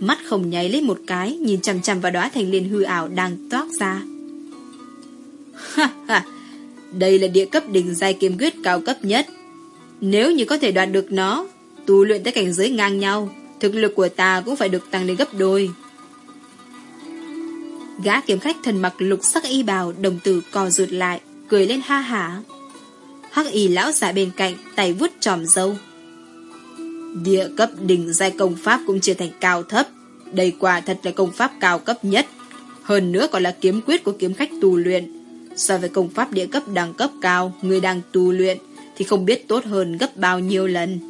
Mắt không nháy lấy một cái, Nhìn chằm chằm vào đóa thành liên hư ảo Đang toát ra. Ha ha. Đây là địa cấp đỉnh giai kiếm quyết cao cấp nhất. Nếu như có thể đoạt được nó, Tu luyện tới cảnh giới ngang nhau Thực lực của ta cũng phải được tăng lên gấp đôi. Gã kiếm khách thần mặc lục sắc y bào đồng tử co rụt lại, cười lên ha hả. Hắc y lão giả bên cạnh, tay vuốt tròm dâu. Địa cấp đỉnh giai công pháp cũng chia thành cao thấp. Đây quả thật là công pháp cao cấp nhất. Hơn nữa còn là kiếm quyết của kiếm khách tu luyện. So với công pháp địa cấp đẳng cấp cao, người đang tu luyện thì không biết tốt hơn gấp bao nhiêu lần.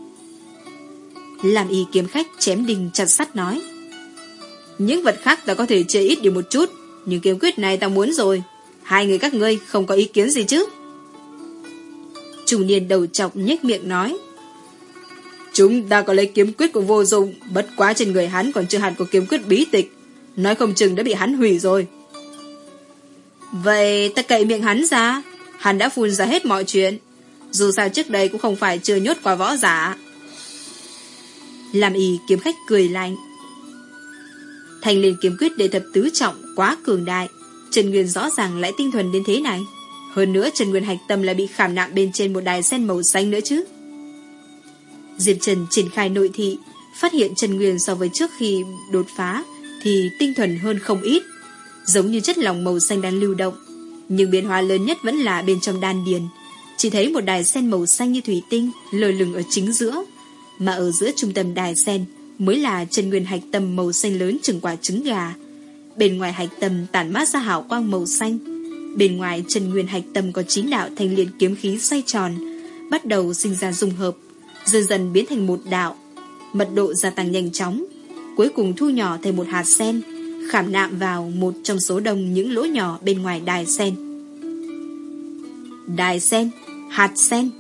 Làm y kiếm khách chém đinh chặt sắt nói. Những vật khác ta có thể chơi ít đi một chút, nhưng kiếm quyết này ta muốn rồi. Hai người các ngươi không có ý kiến gì chứ? Chủ niên đầu chọc nhếch miệng nói. Chúng ta có lấy kiếm quyết của vô dụng, bất quá trên người hắn còn chưa hẳn có kiếm quyết bí tịch. Nói không chừng đã bị hắn hủy rồi. Vậy ta cậy miệng hắn ra, hắn đã phun ra hết mọi chuyện. Dù sao trước đây cũng không phải chưa nhốt qua võ giả. Làm y kiếm khách cười lạnh. Thành liền kiếm quyết đệ thập tứ trọng quá cường đại. Trần Nguyên rõ ràng lại tinh thuần đến thế này. Hơn nữa Trần Nguyên hạch tâm lại bị khảm nạm bên trên một đài sen màu xanh nữa chứ. Diệp Trần triển khai nội thị, phát hiện Trần Nguyên so với trước khi đột phá thì tinh thuần hơn không ít, giống như chất lỏng màu xanh đang lưu động. Nhưng biến hóa lớn nhất vẫn là bên trong đan điền. Chỉ thấy một đài sen màu xanh như thủy tinh lờ lửng ở chính giữa, mà ở giữa trung tâm đài sen mới là chân Nguyên hạch tâm màu xanh lớn chừng quả trứng gà. Bên ngoài hạch tâm tản mát ra hào quang màu xanh. Bên ngoài chân Nguyên hạch tâm có chín đạo thanh liên kiếm khí xoay tròn, bắt đầu sinh ra dung hợp, dần dần biến thành một đạo. Mật độ gia tăng nhanh chóng, cuối cùng thu nhỏ thành một hạt sen, khảm nạm vào một trong số đông những lỗ nhỏ bên ngoài đài sen. Đài sen, hạt sen,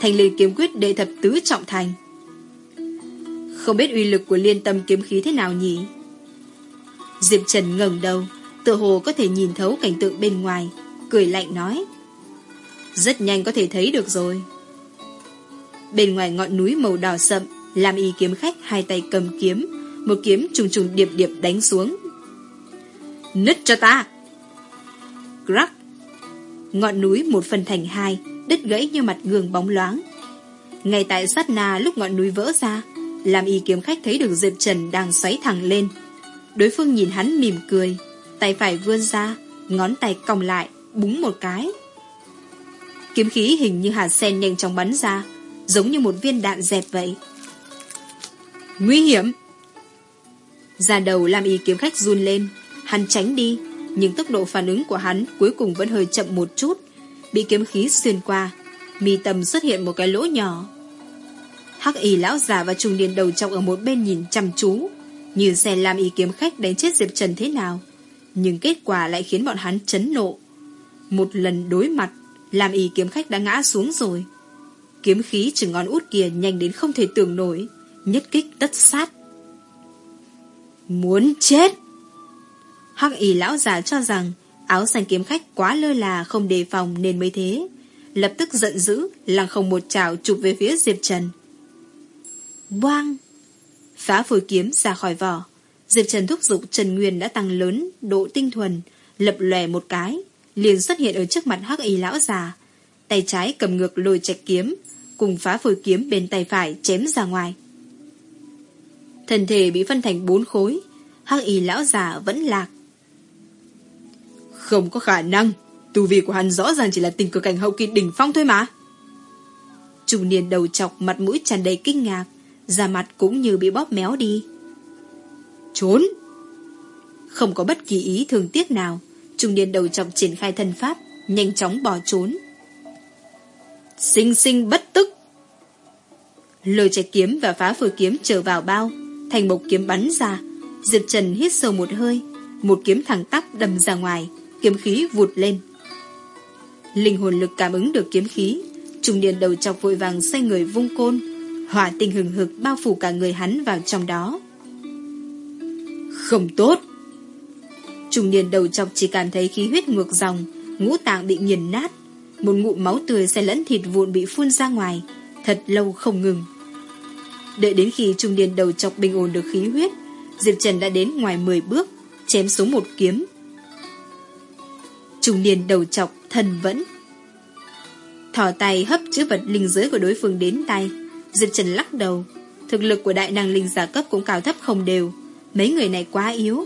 thành liên kiếm quyết đệ thập tứ trọng thành. Không biết uy lực của liên tâm kiếm khí thế nào nhỉ? Diệp Trần ngẩng đầu, tựa hồ có thể nhìn thấu cảnh tượng bên ngoài, cười lạnh nói. Rất nhanh có thể thấy được rồi. Bên ngoài ngọn núi màu đỏ sậm, làm y kiếm khách hai tay cầm kiếm, một kiếm trùng trùng điệp điệp đánh xuống. Nứt cho ta! Crack! Ngọn núi một phần thành hai, đứt gãy như mặt gương bóng loáng. Ngay tại sát na lúc ngọn núi vỡ ra, làm y kiếm khách thấy được Diệp Trần đang xoáy thẳng lên. Đối phương nhìn hắn mỉm cười, tay phải vươn ra, ngón tay còng lại, búng một cái. Kiếm khí hình như hạt sen nhanh chóng bắn ra, giống như một viên đạn dẹp vậy. Nguy hiểm! Ra đầu làm y kiếm khách run lên, hắn tránh đi, nhưng tốc độ phản ứng của hắn cuối cùng vẫn hơi chậm một chút, bị kiếm khí xuyên qua, mi tâm xuất hiện một cái lỗ nhỏ. Hắc y lão già và trùng điền đầu trọc ở một bên nhìn chăm chú, như xem làm y kiếm khách đánh chết Diệp Trần thế nào. Nhưng kết quả lại khiến bọn hắn chấn nộ. Một lần đối mặt, làm y kiếm khách đã ngã xuống rồi. Kiếm khí chừng ngón út kia nhanh đến không thể tưởng nổi, nhất kích tất sát. Muốn chết! Hắc y lão già cho rằng áo xanh kiếm khách quá lơ là không đề phòng nên mới thế. Lập tức giận dữ, lăng không một chảo chụp về phía Diệp Trần. Boang! Phá phổi kiếm ra khỏi vỏ. Diệp Trần thúc giục Trần Nguyên đã tăng lớn độ tinh thuần, lập lòe một cái, liền xuất hiện ở trước mặt hắc y lão già. Tay trái cầm ngược lôi chạch kiếm, cùng phá phổi kiếm bên tay phải chém ra ngoài. Thân thể bị phân thành bốn khối, hắc y lão già vẫn lạc. Không có khả năng, tu vi của hắn rõ ràng chỉ là tình cờ cảnh hậu kỳ đỉnh phong thôi mà. Chủ niên đầu chọc mặt mũi tràn đầy kinh ngạc, da mặt cũng như bị bóp méo đi. Trốn! Không có bất kỳ ý thường tiếc nào, trung niên đầu chọc triển khai thân pháp, nhanh chóng bỏ trốn. Sinh sinh bất tức! Lôi trái kiếm và phá phổi kiếm trở vào bao, thành một kiếm bắn ra. Diệp Trần hít sâu một hơi, một kiếm thẳng tắp đâm ra ngoài, kiếm khí vụt lên. Linh hồn lực cảm ứng được kiếm khí, trung niên đầu chọc vội vàng xoay người vung côn, hỏa tình hừng hực bao phủ cả người hắn vào trong đó. Không tốt! Trung niên đầu chọc chỉ cảm thấy khí huyết ngược dòng, ngũ tạng bị nghiền nát, một ngụm máu tươi xen lẫn thịt vụn bị phun ra ngoài, thật lâu không ngừng. Đợi đến khi trung niên đầu chọc bình ổn được khí huyết, Diệp Trần đã đến ngoài 10 bước, chém xuống một kiếm. Trung niên đầu chọc thần vẫn. Thỏ tay hấp chữ vật linh giới của đối phương đến tay, Diệp Trần lắc đầu. Thực lực của đại năng linh giả cấp cũng cao thấp không đều. Mấy người này quá yếu.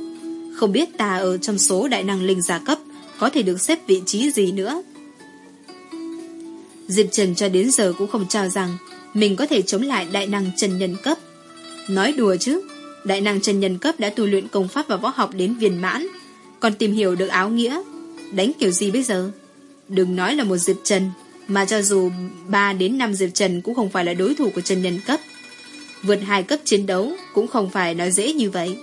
Không biết ta ở trong số đại năng linh giả cấp Có thể được xếp vị trí gì nữa? Diệp Trần cho đến giờ cũng không cho rằng Mình có thể chống lại đại năng Trần nhân cấp. Nói đùa chứ, Đại năng Trần nhân cấp đã tu luyện công pháp và võ học đến viên mãn, Còn tìm hiểu được áo nghĩa. Đánh kiểu gì bây giờ? Đừng nói là một Diệp Trần. Mà cho dù 3 đến 5 Diệp Trần Cũng không phải là đối thủ của trần nhân cấp. Vượt hai cấp chiến đấu Cũng không phải nói dễ như vậy.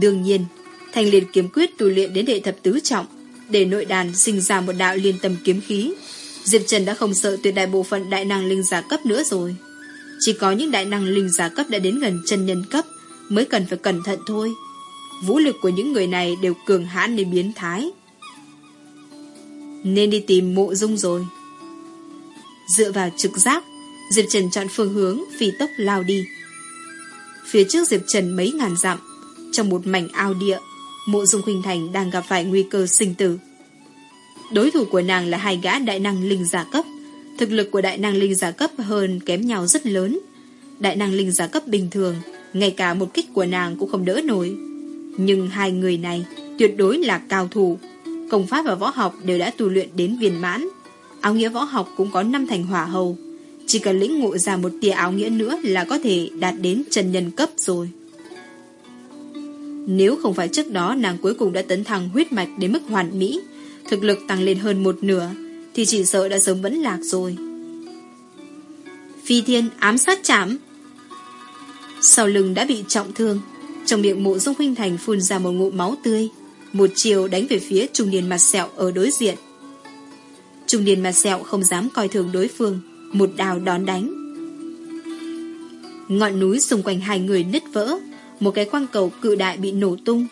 Đương nhiên Thành liền kiếm quyết tu luyện đến đệ thập tứ trọng, Để nội đàn sinh ra một đạo liên tâm kiếm khí. Diệp Trần đã không sợ tuyệt đại bộ phận đại năng linh giả cấp nữa rồi. Chỉ có những đại năng linh giả cấp đã đến gần chân nhân cấp Mới cần phải cẩn thận thôi. Vũ lực của những người này đều cường hãn đến biến thái. Nên đi tìm mộ dung rồi. Dựa vào trực giác, Diệp Trần chọn phương hướng phi tốc lao đi. Phía trước Diệp Trần mấy ngàn dặm, Trong một mảnh ao địa, Mộ dung Khuynh Thành đang gặp phải nguy cơ sinh tử. Đối thủ của nàng là hai gã đại năng linh giả cấp. Thực lực của đại năng linh giả cấp hơn kém nhau rất lớn. Đại năng linh giả cấp bình thường, Ngay cả một kích của nàng cũng không đỡ nổi. Nhưng hai người này Tuyệt đối là cao thủ. Công pháp và võ học đều đã tu luyện đến viên mãn. Áo nghĩa võ học cũng có năm thành hỏa hầu. Chỉ cần lĩnh ngộ ra một tia áo nghĩa nữa Là có thể đạt đến chân nhân cấp rồi. Nếu không phải trước đó Nàng cuối cùng đã tấn thăng huyết mạch đến mức hoàn mỹ, Thực lực tăng lên hơn một nửa, Thì chỉ sợ đã sớm vẫn lạc rồi. Phi thiên ám sát chạm Sau lưng đã bị trọng thương, Trong miệng mộ dung huynh thành phun ra một ngụm máu tươi. Một chiều đánh về phía trung niên mặt sẹo ở đối diện. Trung niên mặt sẹo không dám coi thường đối phương, Một đào đón đánh. Ngọn núi xung quanh hai người nứt vỡ, Một cái quang cầu cự đại bị nổ tung.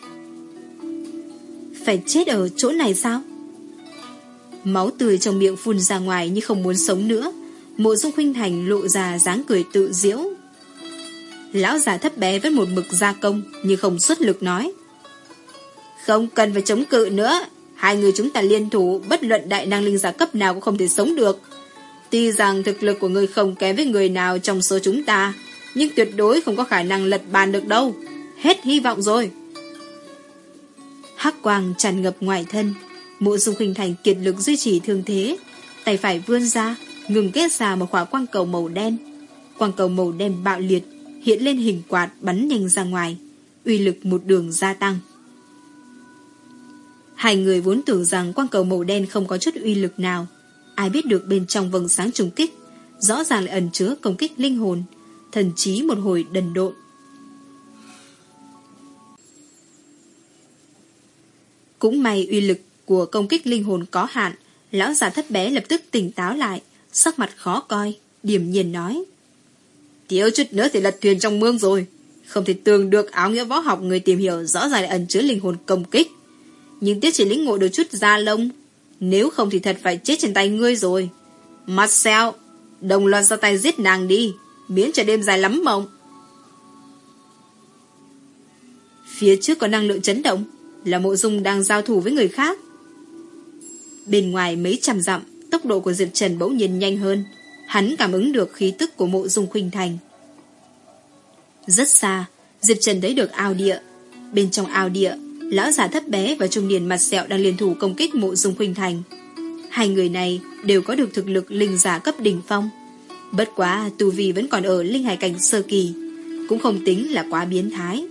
Phải chết ở chỗ này sao? Máu tươi trong miệng phun ra ngoài như không muốn sống nữa, Mộ dung khuynh thành lộ ra dáng cười tự diễu. Lão già thấp bé với một mực gia công như không xuất lực nói. Không cần phải chống cự nữa. Hai người chúng ta liên thủ, Bất luận đại năng linh giả cấp nào cũng không thể sống được. Tuy rằng thực lực của người không kém với người nào trong số chúng ta, Nhưng tuyệt đối không có khả năng lật bàn được đâu. Hết hy vọng rồi. Hắc quang tràn ngập ngoài thân. Mộ dung hình thành kiệt lực duy trì thương thế. Tay phải vươn ra, Ngừng kết ra một khóa quang cầu màu đen. Quang cầu màu đen bạo liệt, Hiện lên hình quạt bắn nhanh ra ngoài. Uy lực một đường gia tăng. Hai người vốn tưởng rằng quang cầu màu đen không có chút uy lực nào Ai biết được bên trong vầng sáng trùng kích Rõ ràng lại ẩn chứa công kích linh hồn Thần trí một hồi đần độn Cũng may uy lực của công kích linh hồn có hạn, lão già thất bé lập tức tỉnh táo lại, sắc mặt khó coi, điềm nhiên nói. Thiếu chút nữa thì lật thuyền trong mương rồi. Không thể tường được áo nghĩa võ học người tìm hiểu rõ ràng lại ẩn chứa linh hồn công kích. Nhưng tiếc chỉ lĩnh ngộ được chút da lông. Nếu không thì thật phải chết trên tay ngươi rồi. Marcel, đồng loạt ra tay giết nàng đi, biến cho đêm dài lắm mộng. Phía trước có năng lượng chấn động, là mộ dung đang giao thủ với người khác. Bên ngoài mấy trăm dặm, tốc độ của Diệp Trần bỗng nhiên nhanh hơn. Hắn cảm ứng được khí tức của mộ dung khuynh thành. Rất xa, Diệp Trần thấy được ao địa. Bên trong ao địa, lão già thấp bé và trung niên mặt sẹo đang liên thủ công kích mộ dung khuynh thành. Hai người này đều có được thực lực linh giả cấp đỉnh phong. Bất quá, tu vi vẫn còn ở linh hải cảnh sơ kỳ, cũng không tính là quá biến thái.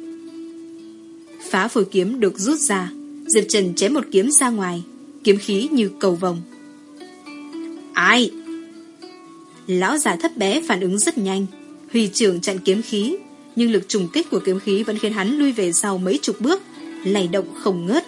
Phá phổi kiếm được rút ra, Diệp Trần chém một kiếm ra ngoài, kiếm khí như cầu vồng. Ai? Lão già thấp bé phản ứng rất nhanh, huy trưởng chặn kiếm khí, nhưng lực trùng kích của kiếm khí vẫn khiến hắn lui về sau mấy chục bước, lay động không ngớt.